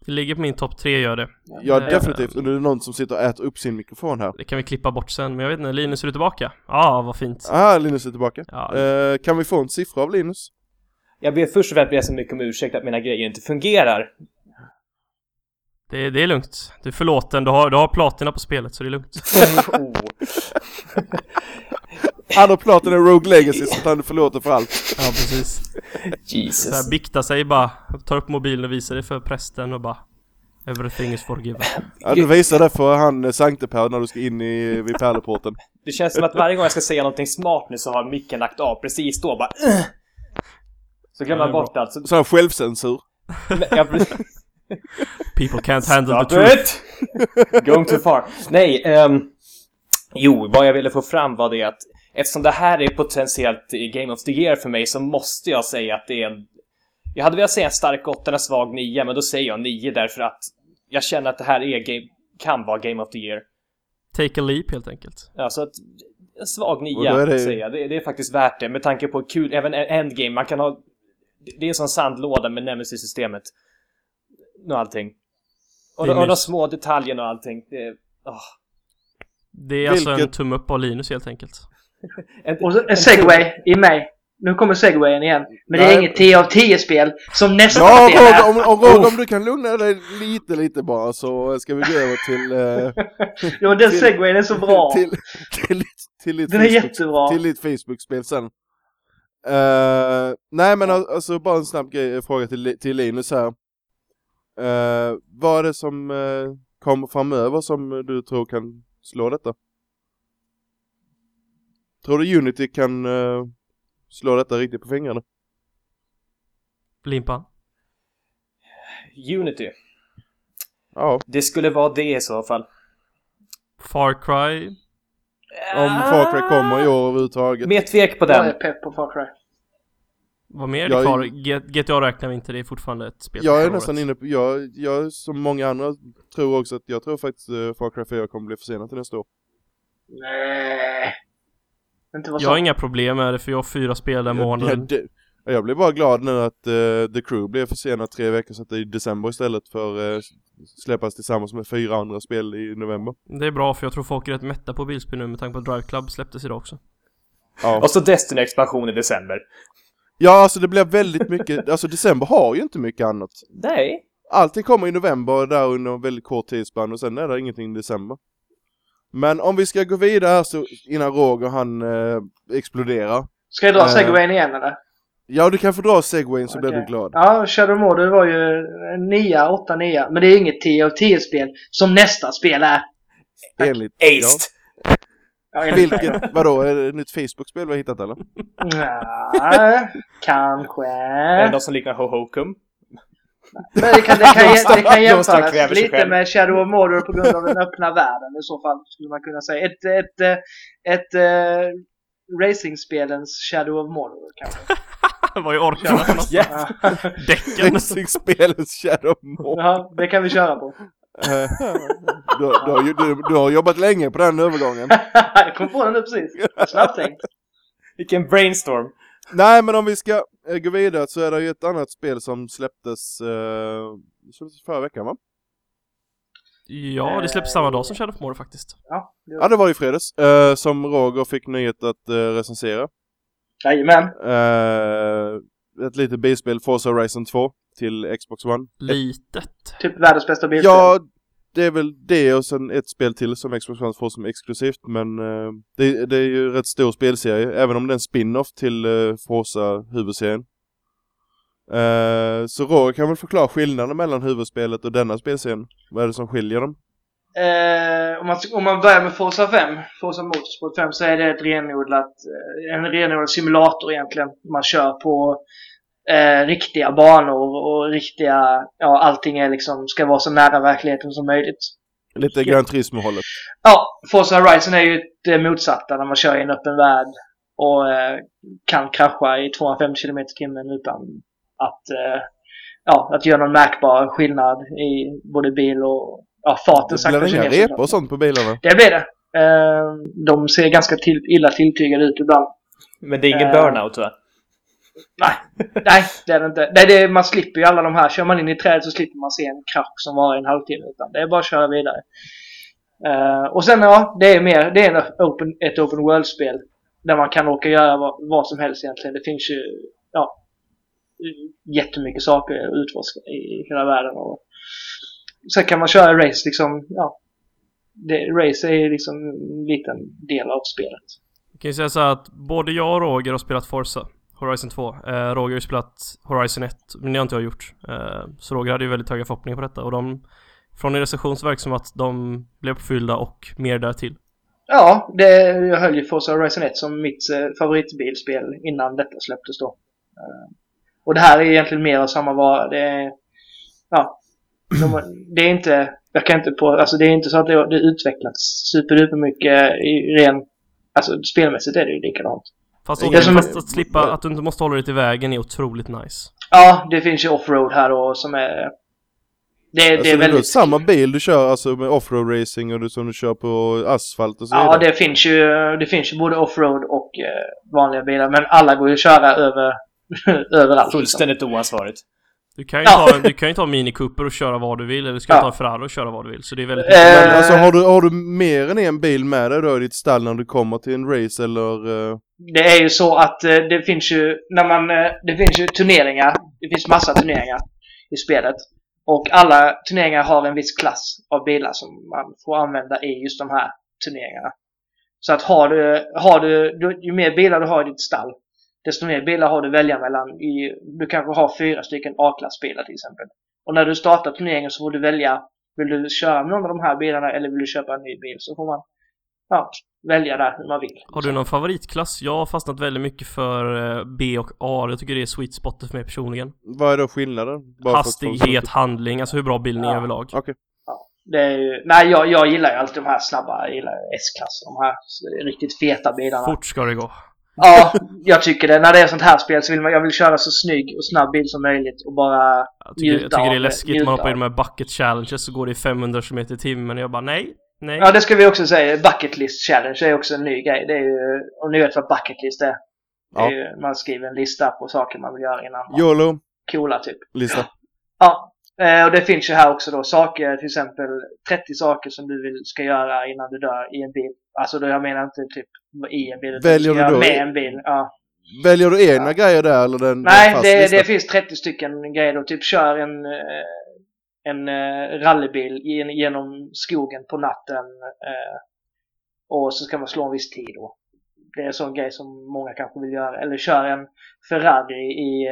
Det ligger på min topp tre gör det. Ja, Eh, definitivt. Och det är någon som sitter och äter upp sin mikrofon här. Det kan vi klippa bort sen, men jag vet inte, Linus är du tillbaka? Ja, ah, vad fint. Ah, Linus är tillbaka. Ja, Eh, kan vi få en siffra av Linus? Jag ber först och främst så mycket om ursäkt att mina grejer inte fungerar. det, det är lugnt. Du är förlåten, du har, du har platina på spelet så det är lugnt. oh. Han har platen i Rogue Legacy så han är förlåten för allt. Ja, precis. Så Jesus. här, bikta sig bara, tar upp mobilen och visar det för prästen och bara Everything is forgiven. Ja, du visar det för han eh, Sankte-Per när du ska in i, vid pärleporten. Det känns som att varje gång jag ska säga någonting smart nu så har micken lagt av precis då bara "Ugh." Så glömmer Ja, är bort allt. Så, Sån här självcensur. jag, People can't handle the Stop truth. it! Going too far. Nej, ehm, jo, vad jag ville få fram var det att eftersom det här är potentiellt Game of the Year för mig så måste jag säga att det är en... Jag hade velat säga en stark 8 och en svag 9, men då säger jag 9 därför att jag känner att det här är game, kan vara Game of the Year. Take a leap helt enkelt. Alltså att en svag Och då 9 är det- säger jag. Det, det är faktiskt värt det med tanke på kul, även Endgame, man kan ha... Det är en sån sandlåda med Nemesis-systemet. Och allting. Och, och de små detaljerna och allting. Det är, åh. Det är alltså en Vilket- tumme upp av Linus helt enkelt. En- Och så en en segway i mig. Nu kommer segwayen igen. Men det är Nej. inget 10 av 10 spel som nästa Ja, spel är. Om, om, Roger, om du kan lugna dig lite, lite bara så ska vi gå över till... Eh, Jo, den till- segwayen är så bra. till, till, till ditt Den är Facebook, jättebra. Till ditt Facebook-spel sen. Eh, nej men al- alltså bara en snabb grej, fråga till, till Linus här. Eh, vad är det som eh, kommer framöver som du tror kan slå detta? Tror du Unity kan eh, slå detta riktigt på fingrarna? Limpan? Unity. Ja, Det skulle vara det i så fall. Far Cry? Om Far Cry kommer i år överhuvudtaget. Mer tvek på Jag är den. pepp på Far Cry. Vad mer är det är- kvar? GTA räknar vi inte, det är fortfarande ett spel Jag är nästan året. inne på, jag, jag som många andra tror också att jag tror faktiskt uh, Far Cry 4 kommer bli försenat till nästa år. Nej. Jag har inga problem med det för jag har fyra spel den månaden. jag, det- jag blir bara glad nu att eh, The Crew blev försenat tre veckor så att det är i december istället för uh, släppas tillsammans med fyra andra spel i november. Det är bra för jag tror folk är rätt mätta på bilspel nu med tanke på att Drive Club släpptes idag också. Ja. Och så Destiny-expansion i december. ja, alltså det blir väldigt mycket, alltså december har ju inte mycket annat. Nej. Allting kommer i november där under en väldigt kort tidsspann och sen är det ingenting i december. Men om vi ska gå vidare så innan Roger han eh, exploderar. Ska jag dra Eh. segwayen igen eller? Ja, du kan få dra segwayn så blir Okej. du glad. Ja, Shadow Mordor var ju 9, 8, 9. Men det är inget 10 av 10 spel som nästa spel är. Enligt... Aced! Ja, Ja. Vilket, vadå, är det ett nytt Facebook-spel vi har hittat eller? Nja, kanske. Är det något som liknar Ho-Ho-Kum? Men det kan, det kan, det kan jämföras lite med Shadow of Mordor på grund av den öppna världen i så fall, skulle man kunna säga. Ett, ett, eh, ett, ett racingspelens Shadow of Mordor kanske. Vad är orkarna för något? Ja. Ja. Däcken? Racingspelens Shadow ja, det kan vi köra på. Du, du, du, du har jobbat länge på den övergången. Jag kom på den nu precis. Snabbt tänkt. Vilken brainstorm. Nej, men om vi ska eh, gå vidare så är det ju ett annat spel som släpptes, eh, släpptes förra veckan va? Ja, det släpps samma dag som Shadow of Mordor faktiskt. Ja, det Ja, det var i fredags. Eh, som Roger fick nöjet att eh, recensera. Jajamän. Eh, ett litet bilspel, Forza Horizon 2 till Xbox One. Litet. Typ världens bästa bilspel. Ja, det är väl det och sen ett spel till som Xbox One får som exklusivt. Men eh, det, det är ju rätt stor spelserie, även om det är en spin-off till uh, Forza huvudserien. Så Roger kan väl förklara skillnaden mellan huvudspelet och denna spelserien? Vad är det som skiljer dem? Eh, om, man, om man börjar med Forza 5, Forza Motorsport 5, så är det ett renodlat, eh, en renodlad simulator egentligen. Man kör på eh, riktiga banor och riktiga, ja allting är liksom, ska vara så nära verkligheten som möjligt. Lite Gran Turismo-hållet. Ja, Forza Horizon är ju det motsatta när man kör i en öppen värld och eh, kan krascha i 250 km timmen utan att, eh, ja, att göra någon märkbar skillnad i både bil och ja, farten Det saktar blir sig inga ner repor och sånt på bilarna. Det blir det. Eh, de ser ganska till, illa tilltygade ut ibland. Men det är ingen Eh. burnout va? Nej, nej det är det inte. Nej, det är, man slipper ju alla de här. Kör man in i trädet så slipper man se en krasch som var en halvtimme. Utan det är bara att köra vidare. Eh, och sen ja, det är mer, det är en open, ett open world-spel. Där man kan åka och göra vad, vad som helst egentligen. Det finns ju, ja, jättemycket saker att utforska i hela världen. Och sen kan man köra race liksom, ja. Det, race är liksom en liten del av spelet. Jag kan ju säga så här att både jag och Roger har spelat Forza Horizon 2. Eh, Roger har ju spelat Horizon 1, men det har inte jag gjort. Eh, så Roger hade ju väldigt höga förhoppningar på detta och de från en recension så verkar som att de blev uppfyllda och mer därtill. Ja, det, jag höll ju Forza Horizon 1 som mitt eh, favoritbilspel innan detta släpptes då. Eh, och det här är egentligen mer av samma vara. Det ja, de, det är inte, jag kan inte på, alltså det är inte så att det har det utvecklats superduper mycket i ren, alltså spelmässigt är det ju likadant. Fast, Det är Roger, som- fast att slippa att du inte måste hålla dig till vägen är otroligt nice. Ja, det finns ju offroad här då som är, det, det Alltså, är det är väldigt... samma bil du kör alltså med offroad racing och du, som du kör på asfalt och så Ja, vidare. det finns ju, det finns ju både offroad och eh, vanliga bilar, men alla går ju att köra över, överallt. liksom. Fullständigt oansvarigt. Du kan ju Ja. ta, du kan ju ta Mini Cooper och köra vad du vill, eller du ska Ja. ta en Ferrari och köra vad du vill. Så det är väldigt Eh, Men alltså har du, har du mer än en bil med dig då i ditt stall när du kommer till en race eller? eh, Det är ju så att eh, det finns ju, när man, det finns ju turneringar. Det finns massa turneringar i spelet. Och alla turneringar har en viss klass av bilar som man får använda i just de här turneringarna. Så att har du, har du, du ju mer bilar du har i ditt stall, desto mer bilar har du att välja mellan. I, du kanske har fyra stycken A-klassbilar till exempel. Och när du startar turneringen så får du välja, vill du köra med någon av de här bilarna eller vill du köpa en ny bil? Så får man ja, välja där hur man vill. Har du någon favoritklass? Jag har fastnat väldigt mycket för eh, B och A. Jag tycker det är sweet spotet för mig personligen. Vad är då skillnaden? Bara Hastighet, handling, alltså hur bra bilen är Ja. överlag. Okej. Det är ju, nej, jag, jag gillar ju alltid de här snabba, jag gillar S-klass, de här riktigt feta bilarna. Fort ska det gå. Ja, jag tycker det. När det är sånt här spel så vill man, jag vill köra så snygg och snabb bil som möjligt och bara Jag tycker, jag Njuta tycker det är läskigt, njuta man hoppar i de här bucket challenges så går det i 500 km i timmen och jag bara nej, nej. Ja, det ska vi också säga. Bucket list challenge är också en ny grej. Det är ju, om ni vet vad bucket list är. Det Ja. är ju, man skriver en lista på saker man vill göra innan man YOLO, coola typ. lista. Ja, eh, och det finns ju här också då saker, till exempel 30 saker som du vill ska göra innan du dör i en bil. Alltså då, jag menar inte typ i en bil, Väljer du då med en bil. Ja. Väljer du egna Ja. grejer där eller den Nej, det, det finns 30 stycken grejer då. Typ kör en, eh, en eh, rallybil gen- genom skogen på natten. eh, Och så ska man slå en viss tid då. Det är en sån grej som många kanske vill göra. Eller kör en Ferrari i,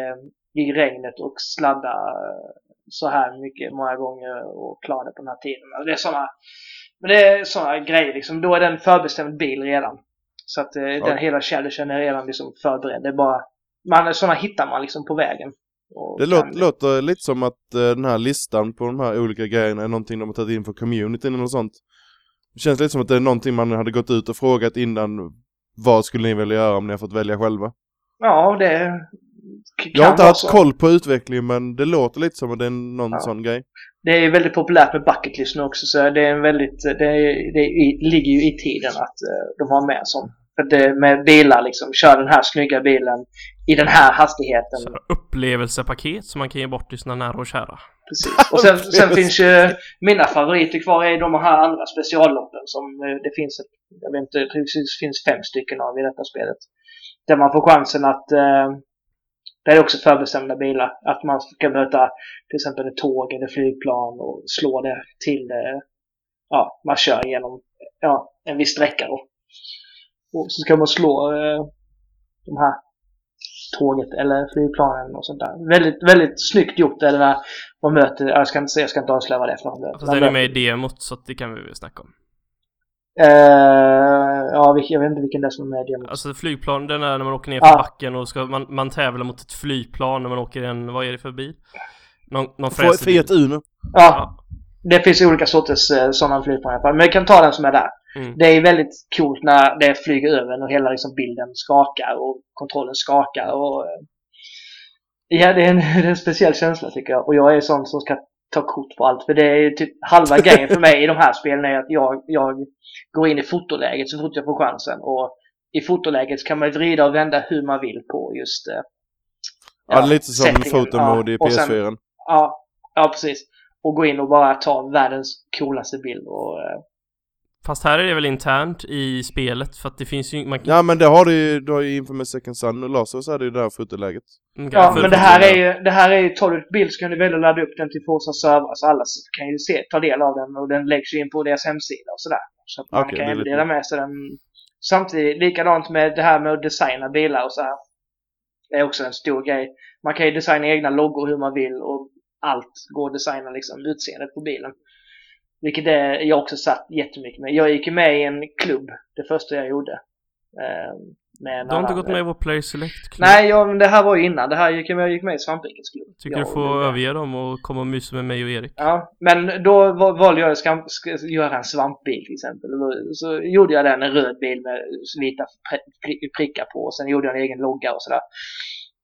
i regnet och sladda så här mycket många gånger och klara det på den här tiden. Alltså det är såna, men det är såna grejer liksom. Då är det en förbestämd bil redan. Så att eh, den hela challengen är redan liksom förberedd. Det är bara, man, såna hittar man liksom på vägen. Det låter, låter lite som att eh, den här listan på de här olika grejerna är någonting de har tagit in för communityn eller något sånt. Det känns lite som att det är någonting man hade gått ut och frågat innan. Vad skulle ni vilja göra om ni har fått välja själva? Ja, det Jag har inte haft koll på utvecklingen men det låter lite som att det är någon Ja. sån grej. Det är väldigt populärt med bucket list nu också, så det är en väldigt, det, är, det ligger ju i tiden att eh, de har med det, med bilar liksom, kör den här snygga bilen i den här hastigheten. Så upplevelsepaket som man kan ge bort till sina nära och kära. Precis. Och sen, sen finns ju mina favoriter kvar är de här andra specialloppen som eh, det finns, ett, jag vet inte, det finns fem stycken av i detta spelet. Där man får chansen att, eh, det är också förbestämda bilar, att man ska möta till exempel ett tåg eller flygplan och slå det till, eh, ja, man kör genom ja, en viss sträcka då. Och så ska man slå eh, de här tåget eller flygplanen och sånt där. Väldigt, väldigt snyggt gjort det där man möter, jag ska inte jag ska inte avslöja vad det är för något. Fast den är med i demot så det kan vi väl snacka om. Eh, ja, jag vet inte vilken det är som är med i demot. Alltså flygplan, den är när man åker ner för Ja. backen och ska, man, man tävlar mot ett flygplan när man åker en, vad är det för bil? Någon, någon Få- fräsig bil. Fiat Uno. Ja, Ja. det finns olika sorters eh, sådana flygplan i alla fall. Men jag kan ta den som är där. Mm. Det är väldigt coolt när det flyger över en och hela liksom, bilden skakar och kontrollen skakar. Och, eh, ja, det är, en, det är en speciell känsla tycker jag. Och jag är sån som ska ta kort på allt. För det är typ halva grejen för mig i de här spelen är att jag, jag går in i fotoläget så fort jag får chansen. Och i fotoläget kan man vrida och vända hur man vill på just eh, Ja, lite som fotomode i Ja, sen- PS4. Ja, ja, precis. Och gå in och bara ta världens coolaste bild. Och, eh, Fast här är det väl internt i spelet för att det finns ju, man kan, Ja men det har du ju, du har ju inför med Second Sun och Lazarus är det ju det här fotoläget. kan ja, men det här är ju, det här är ju, tar du ett bild så kan du välja att ladda upp den till Forza server. Så alla kan ju se, ta del av den och den läggs ju in på deras hemsida och sådär. Så att man Okej, kan ju lite- dela med sig den. Samtidigt, likadant med det här med att designa bilar och så här. Det är också en stor grej. Man kan ju designa egna loggor hur man vill och allt går att designa liksom utseendet på bilen. Vilket är, jag också satt jättemycket med. Jag gick ju med i en klubb, det första jag gjorde. Eh, med Du har inte gått med i vår Player Select klubb? Nej, jag, men det här var ju innan. Det här gick jag gick med i Svamprikets klubb. Tycker Jag du får överge dem och komma och mysa med mig och Erik? Ja, men då va- valde jag att göra en svampbil till exempel. Så gjorde jag den, en röd bil med vita pri- pri- prickar på. Och sen gjorde jag en egen logga och sådär.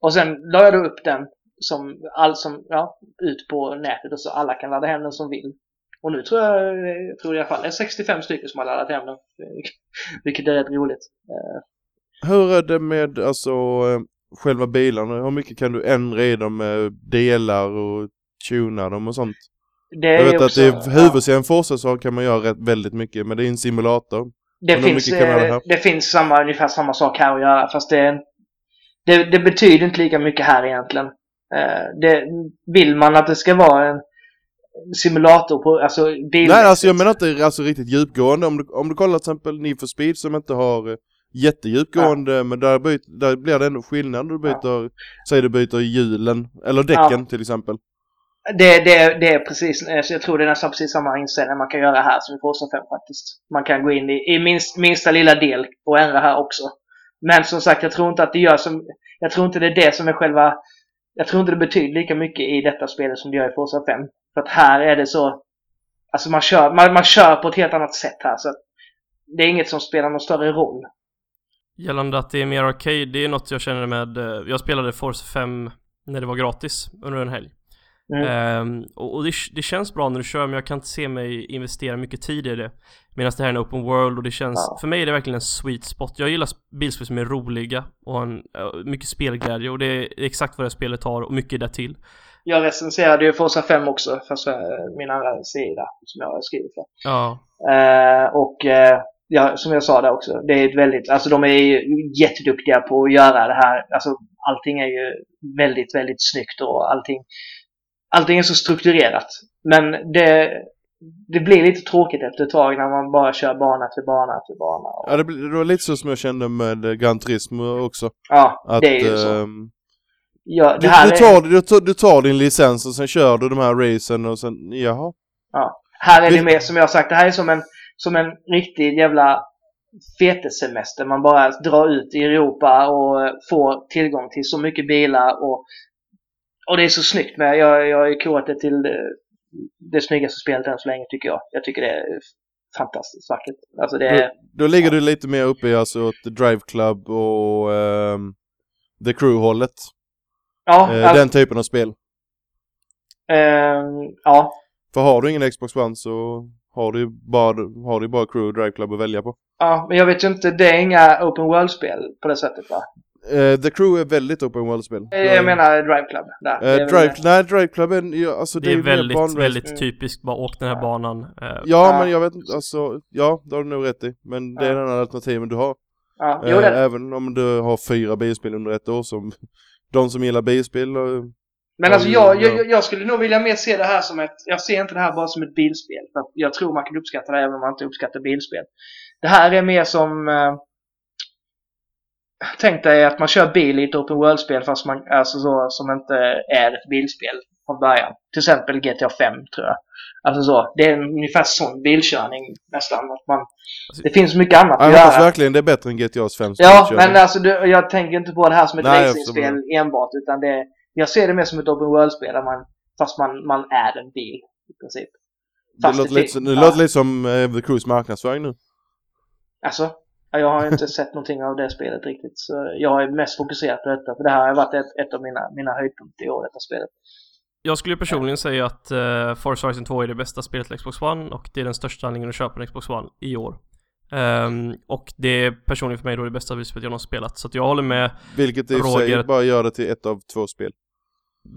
Och sen la jag då upp den som, all, som, ja, ut på nätet och så alla kan ladda hem den som vill. Och nu tror jag, jag tror i alla fall det är 65 stycken som har laddat hem den. Vilket är rätt roligt. Eh, Hur är det med alltså eh, själva bilarna? Hur mycket kan du ändra i dem med delar och tuna dem och sånt? Det är Jag vet ju att också- i ja. Forza så kan man göra rätt, väldigt mycket, men det är en simulator. Det finns, eh, det finns samma, ungefär samma sak här att göra fast det, det, det betyder inte lika mycket här egentligen. Det, vill man att det ska vara en simulator på, alltså bilmässigt. Nej, alltså jag menar inte alltså, riktigt djupgående. Om du, om du kollar till exempel Need for Speed som inte har eh, jättedjupgående, men där, byt, där blir det ändå skillnad. Du byter, säg du byter hjulen, eller däcken till exempel. Det, det, det är precis, eh, så jag tror det är nästan precis samma inställning man kan göra här som i Forza 5 faktiskt. Man kan gå in i, i minst, minsta lilla del och ändra här också. Men som sagt, jag tror inte att det gör som, jag tror inte det är det som är själva, jag tror inte det betyder lika mycket i detta spelet som det gör i Forza 5. För att här är det så, alltså man kör, man, man kör på ett helt annat sätt här så att det är inget som spelar någon större roll. Gällande att det är mer arcade, det är något jag känner med, eh, jag spelade Forza 5 när det var gratis under en helg. Mm. Um, och, och det, det, känns bra när du kör men jag kan inte se mig investera mycket tid i det. Medan det här är en open world och det känns, ja. för mig är det verkligen en sweet spot. Jag gillar bilspel som är roliga och har en, mycket spelglädje och det är exakt vad det här spelet har och mycket därtill. Jag recenserade ju Forza 5 också, fast min andra sida som jag har skrivit för. Ja. Uh, och uh, ja, som jag sa där också, det är ett väldigt, alltså de är ju jätteduktiga på att göra det här. Alltså allting är ju väldigt, väldigt snyggt och allting, allting är så strukturerat. Men det, det blir lite tråkigt efter ett tag när man bara kör bana efter bana efter bana. Och... Ja, det, blir, det var lite så som jag kände med Gran Turismo också. Ja, att, det är ju så. Ähm, ja, du, du, tar, är... du, tar, du tar din licens och sen kör du de här racen och sen, jaha. Ja, här är det mer som jag sagt, det här är som en som en riktig jävla fetesemester. Man bara drar ut i Europa och får tillgång till så mycket bilar och, och det är så snyggt med. Jag, jag har korat det till det, det snyggaste spelet än så länge tycker jag. Jag tycker det är fantastiskt vackert. Alltså det är, då, då ligger du lite mer uppe i alltså åt Drive Club och um, The Crew-hållet. Ja. Alltså, den typen av spel. Um, ja. För har du ingen Xbox One så har du ju bara, har du bara Crew och Drive Club att välja på. Ja, men jag vet ju inte, det är inga Open World-spel på det sättet va? Uh, The Crew är väldigt Open World-spel. Jag, jag menar Drive Club. Där. Uh, Drive, väl... Nej, Drive Club är, ja, alltså det, det är, är väldigt, väldigt mm. typiskt, bara åk den här banan. Uh, ja, ja, men jag vet inte, alltså, ja, det har du nog rätt i. Men det är den här alternativen du har. Ja, jo, det... Även om du har fyra bilspel under ett år som de som gillar bilspel men alltså jag, jag, jag, skulle nog vilja mer se det här som ett, jag ser inte det här bara som ett bilspel. För jag tror man kan uppskatta det även om man inte uppskattar bilspel. Det här är mer som, eh, tänk dig att man kör bil i ett open world-spel fast man, alltså så, som inte är ett bilspel från början. Till exempel GTA 5 tror jag. Alltså så, det är ungefär sån bilkörning nästan. Att man, alltså, det finns mycket annat att göra. Jag verkligen det är bättre än GTA 5 Ja, men alltså du, jag tänker inte på det här som ett racingspel enbart utan det jag ser det mer som ett open world-spel där man, fast man, man är en bil i princip. Fast det låter, lite, det låter lite som uh, The Cruise marknadsföring nu. Alltså, jag har inte sett någonting av det spelet riktigt. Så jag är mest fokuserad på detta. För det här har varit ett, ett av mina, mina höjdpunkter i år, detta spelet. Jag skulle personligen säga att uh, Forza Horizon 2 är det bästa spelet till Xbox One och det är den största anledningen att köpa en Xbox One i år. Um, och det är personligen för mig då det bästa spelet jag någonsin spelat. Så att jag håller med Vilket i Roger. sig bara gör det till ett av två spel.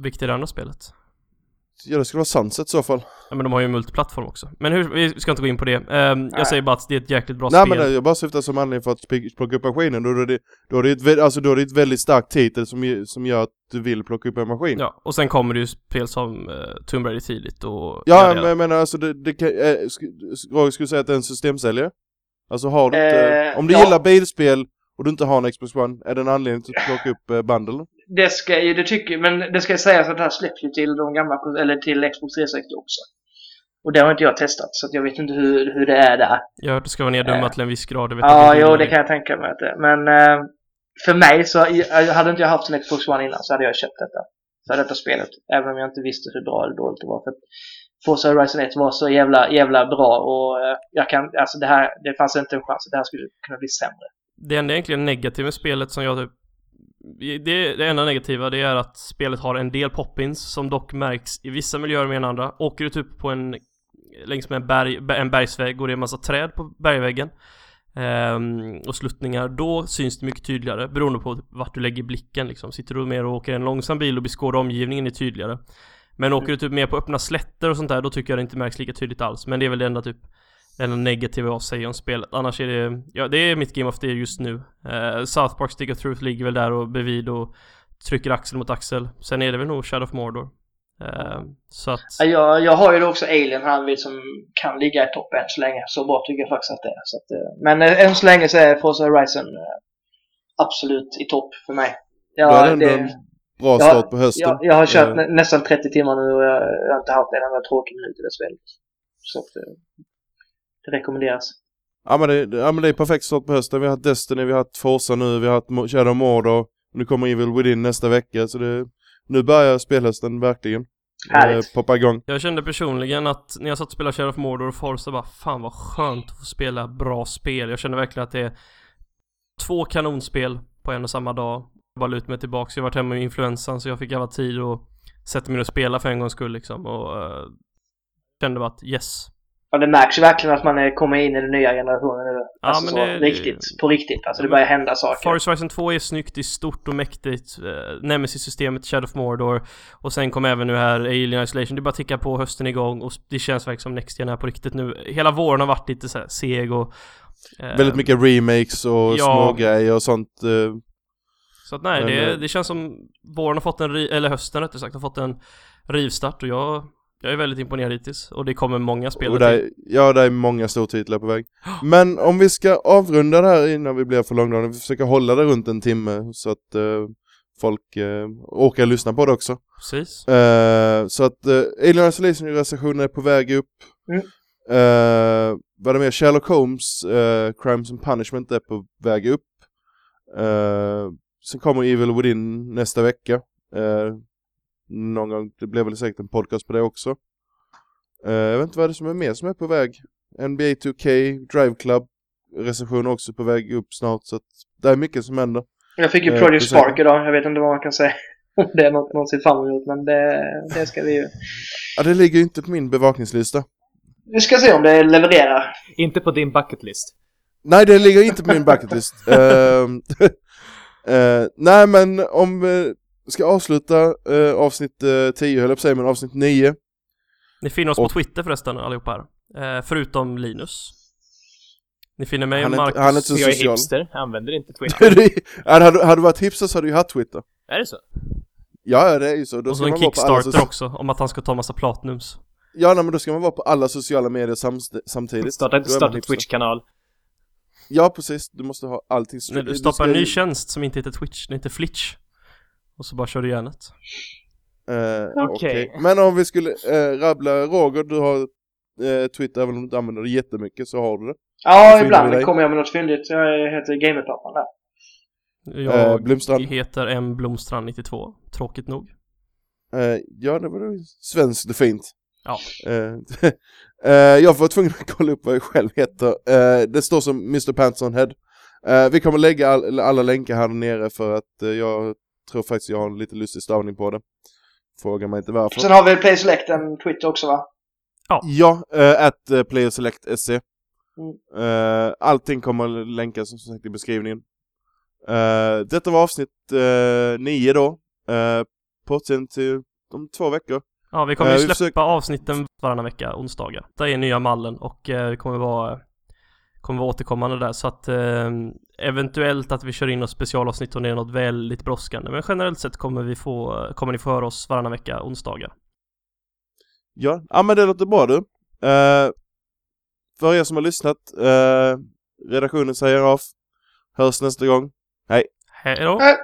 Vilket är det andra spelet? Ja, det skulle vara Sunset i så fall. Ja, men de har ju multiplattform också. Men hur, vi ska inte gå in på det. Um, jag säger bara att det är ett jäkligt bra Nej, spel. Nej men jag bara syftar som anledning för att plocka upp maskinen. Då är det, då är det, ett, alltså, då är det ett väldigt starkt titel som, som gör att du vill plocka upp en maskin. Ja, och sen kommer det ju spel som uh, Tomb Raider tidigt och... Ja, men jag menar alltså det, det kan... Äh, Roger skulle säga att det är en systemsäljare? Alltså har du inte... Eh, om du ja. gillar bilspel och du inte har en Xbox One, är det en anledning till att plocka upp eh, bundlen? Det ska ju, det tycker men det ska sägas att det här släpps ju till de gamla, eller till Xbox 360 också. Och det har inte jag testat, så jag vet inte hur, hur det är där. Ja, det ska vara neddummat äh, till en viss grad. Vet ja, jo, det kan jag tänka mig att det Men äh, för mig så, hade inte jag haft en Xbox One innan så hade jag köpt detta. För detta spelet. Även om jag inte visste hur bra eller dåligt det var. För Forza Horizon 1 var så jävla, jävla bra och äh, jag kan, alltså det här, det fanns inte en chans att det här skulle kunna bli sämre. Det enda egentligen negativa med spelet som jag typ det, det enda negativa det är att spelet har en del poppins som dock märks i vissa miljöer mer än andra. Åker du typ på en längs med en, berg, en bergsvägg och det är en massa träd på bergväggen um, och sluttningar, då syns det mycket tydligare beroende på vart du lägger blicken liksom. Sitter du mer och åker en långsam bil och beskådar omgivningen är tydligare. Men åker du typ mer på öppna slätter och sånt där, då tycker jag det inte märks lika tydligt alls. Men det är väl det enda typ enda negativa jag säger om spelet. Annars är det, ja det är mitt Game of the Year just nu. Uh, South Park Stick of Truth ligger väl där och bredvid och trycker axel mot axel. Sen är det väl nog Shadow of Mordor. Uh, så att... Jag, jag har ju också Alien här som kan ligga i topp än så länge. Så bra tycker jag faktiskt att det är. Så att, uh, men än så länge så är Forza Horizon absolut i topp för mig. Ja, det... bra Ja, start på hösten. Jag, jag har kört Eh, nä, nästan 30 timmar nu och jag, jag har inte haft en enda tråkig minut i det spelet. Så att, eh, det rekommenderas. Ja men, det, ja men det är perfekt start på hösten. Vi har haft Destiny, vi har haft Forza nu, vi har haft Shadow Mordor. Nu kommer Evil Within nästa vecka så det... Nu börjar spelhösten verkligen. Härligt. Eh, poppa igång. Jag kände personligen att när jag satt och spelade Shadow of Mordor och Forza bara Fan vad skönt att få spela bra spel. Jag känner verkligen att det är två kanonspel på en och samma dag. Jag bara lutar mig tillbaks. Jag har varit hemma med influensan så jag fick alla tid att sätta mig och spela för en gångs skull liksom. Och uh, kände bara att yes. Ja, det märks ju verkligen att man är, kommer in i den nya generationen nu. Alltså men så, det- riktigt. På riktigt. Alltså det börjar hända saker. Far Cry Horizon 2 är snyggt, det är stort och mäktigt. Uh, Nemesis-systemet, Shadow of Mordor. Och sen kom även nu här Alien Isolation. Det bara att ticka på hösten igång och det känns verkligen som Next Gen är på riktigt nu. Hela våren har varit lite så här seg och... eh, Väldigt mycket remakes och ja. smågrejer och sånt. eh, Så att nej, Men, det, eh, det känns som våren har fått en, eller hösten rättare sagt, har fått en rivstart och jag, jag är väldigt imponerad hittills. Och det kommer många spel Och till. där, ja, det är många stortitlar på väg. Men om vi ska avrunda det här innan vi blir för långdragna, vi försöker hålla det runt en timme så att eh, folk eh, orkar lyssna på det också. Precis. Eh, så att uh, Alien Isolation-recensionen är på väg upp. Mm. Eh, vad är det mer? Sherlock Holmes, eh, Crimes and Punishment är på väg upp. Eh, sen kommer Evil Within nästa vecka. Någon gång, det blir väl säkert en podcast på det också. Eh, jag vet inte vad det är som är mer som är på väg. NBA 2K, Drive Club, recension också på väg upp snart så att det är mycket som händer. Jag fick ju Eh, Project. Spark idag. Jag vet inte vad man kan säga om det är något man ser fram emot. Men det, det ska vi ju... Ja, det ligger ju inte på min bevakningslista. Vi ska se om det levererar. Inte på din bucket list. Nej, det ligger inte på min bucketlist. Ehm, eh, nej, men om vi ska avsluta uh, avsnitt uh, 10, höll jag på säga, men avsnitt 9. Ni finner oss Och- på Twitter förresten allihopa här. Eh, förutom Linus. Ni finner mig och är Marcus. inte- han är inte så- Jag är social. hipster, använder inte Twitter. hade, du- hade du varit hipster så hade du ju haft Twitter. är det så? Ja, det är ju så. Då och så en Kickstarter soci- också, om att han ska ta massa platinums. Ja, nej, men då ska man vara på alla sociala medier samtidigt. Starta, är starta en. Twitch-kanal. Ja, precis. Du måste ha allting. När du Du stoppar ska- en ny tjänst som inte heter Twitch, det heter Flitch. Och så bara kör du järnet. Eh, Okej. okej. Men om vi skulle eh, rabbla, Roger, du har eh, Twitter, även om du inte använder det jättemycket så har du det. Ja, ibland kommer jag med något fyndigt. Jag heter Gamerpappan där. Eh, Jag Blomstrand. heter M Blomstrand 92, tråkigt nog. Eh, ja, det var det svenskt och fint. Ja. Eh, eh, jag var tvungen att kolla upp vad jag själv heter. Eh, det står som Mr. Panson Head. Eh, vi kommer lägga all, alla länkar här nere för att eh, jag tror faktiskt jag har en lite lustig stavning på det. Fråga mig inte varför. Sen har vi Play Select, en Twitter också va? Ja, uh, at uh, playerselect.se. Mm. Eh, allting kommer länkas som sagt i beskrivningen. Eh, detta var avsnitt uh, nio då. Uh, Portsen till om två veckor. Ja, vi kommer Eh, ju släppa försöker- avsnitten varannan vecka, onsdagar. Det är nya mallen och eh, det kommer vara kommer vara återkommande där så att eh, eventuellt att vi kör in något specialavsnitt om det är något väldigt brådskande men generellt sett kommer vi få kommer ni få höra oss varannan vecka onsdagar. Ja, ja men det låter bra du. Eh, för er som har lyssnat, eh, redaktionen säger av. Hörs nästa gång. Hej då! Hej!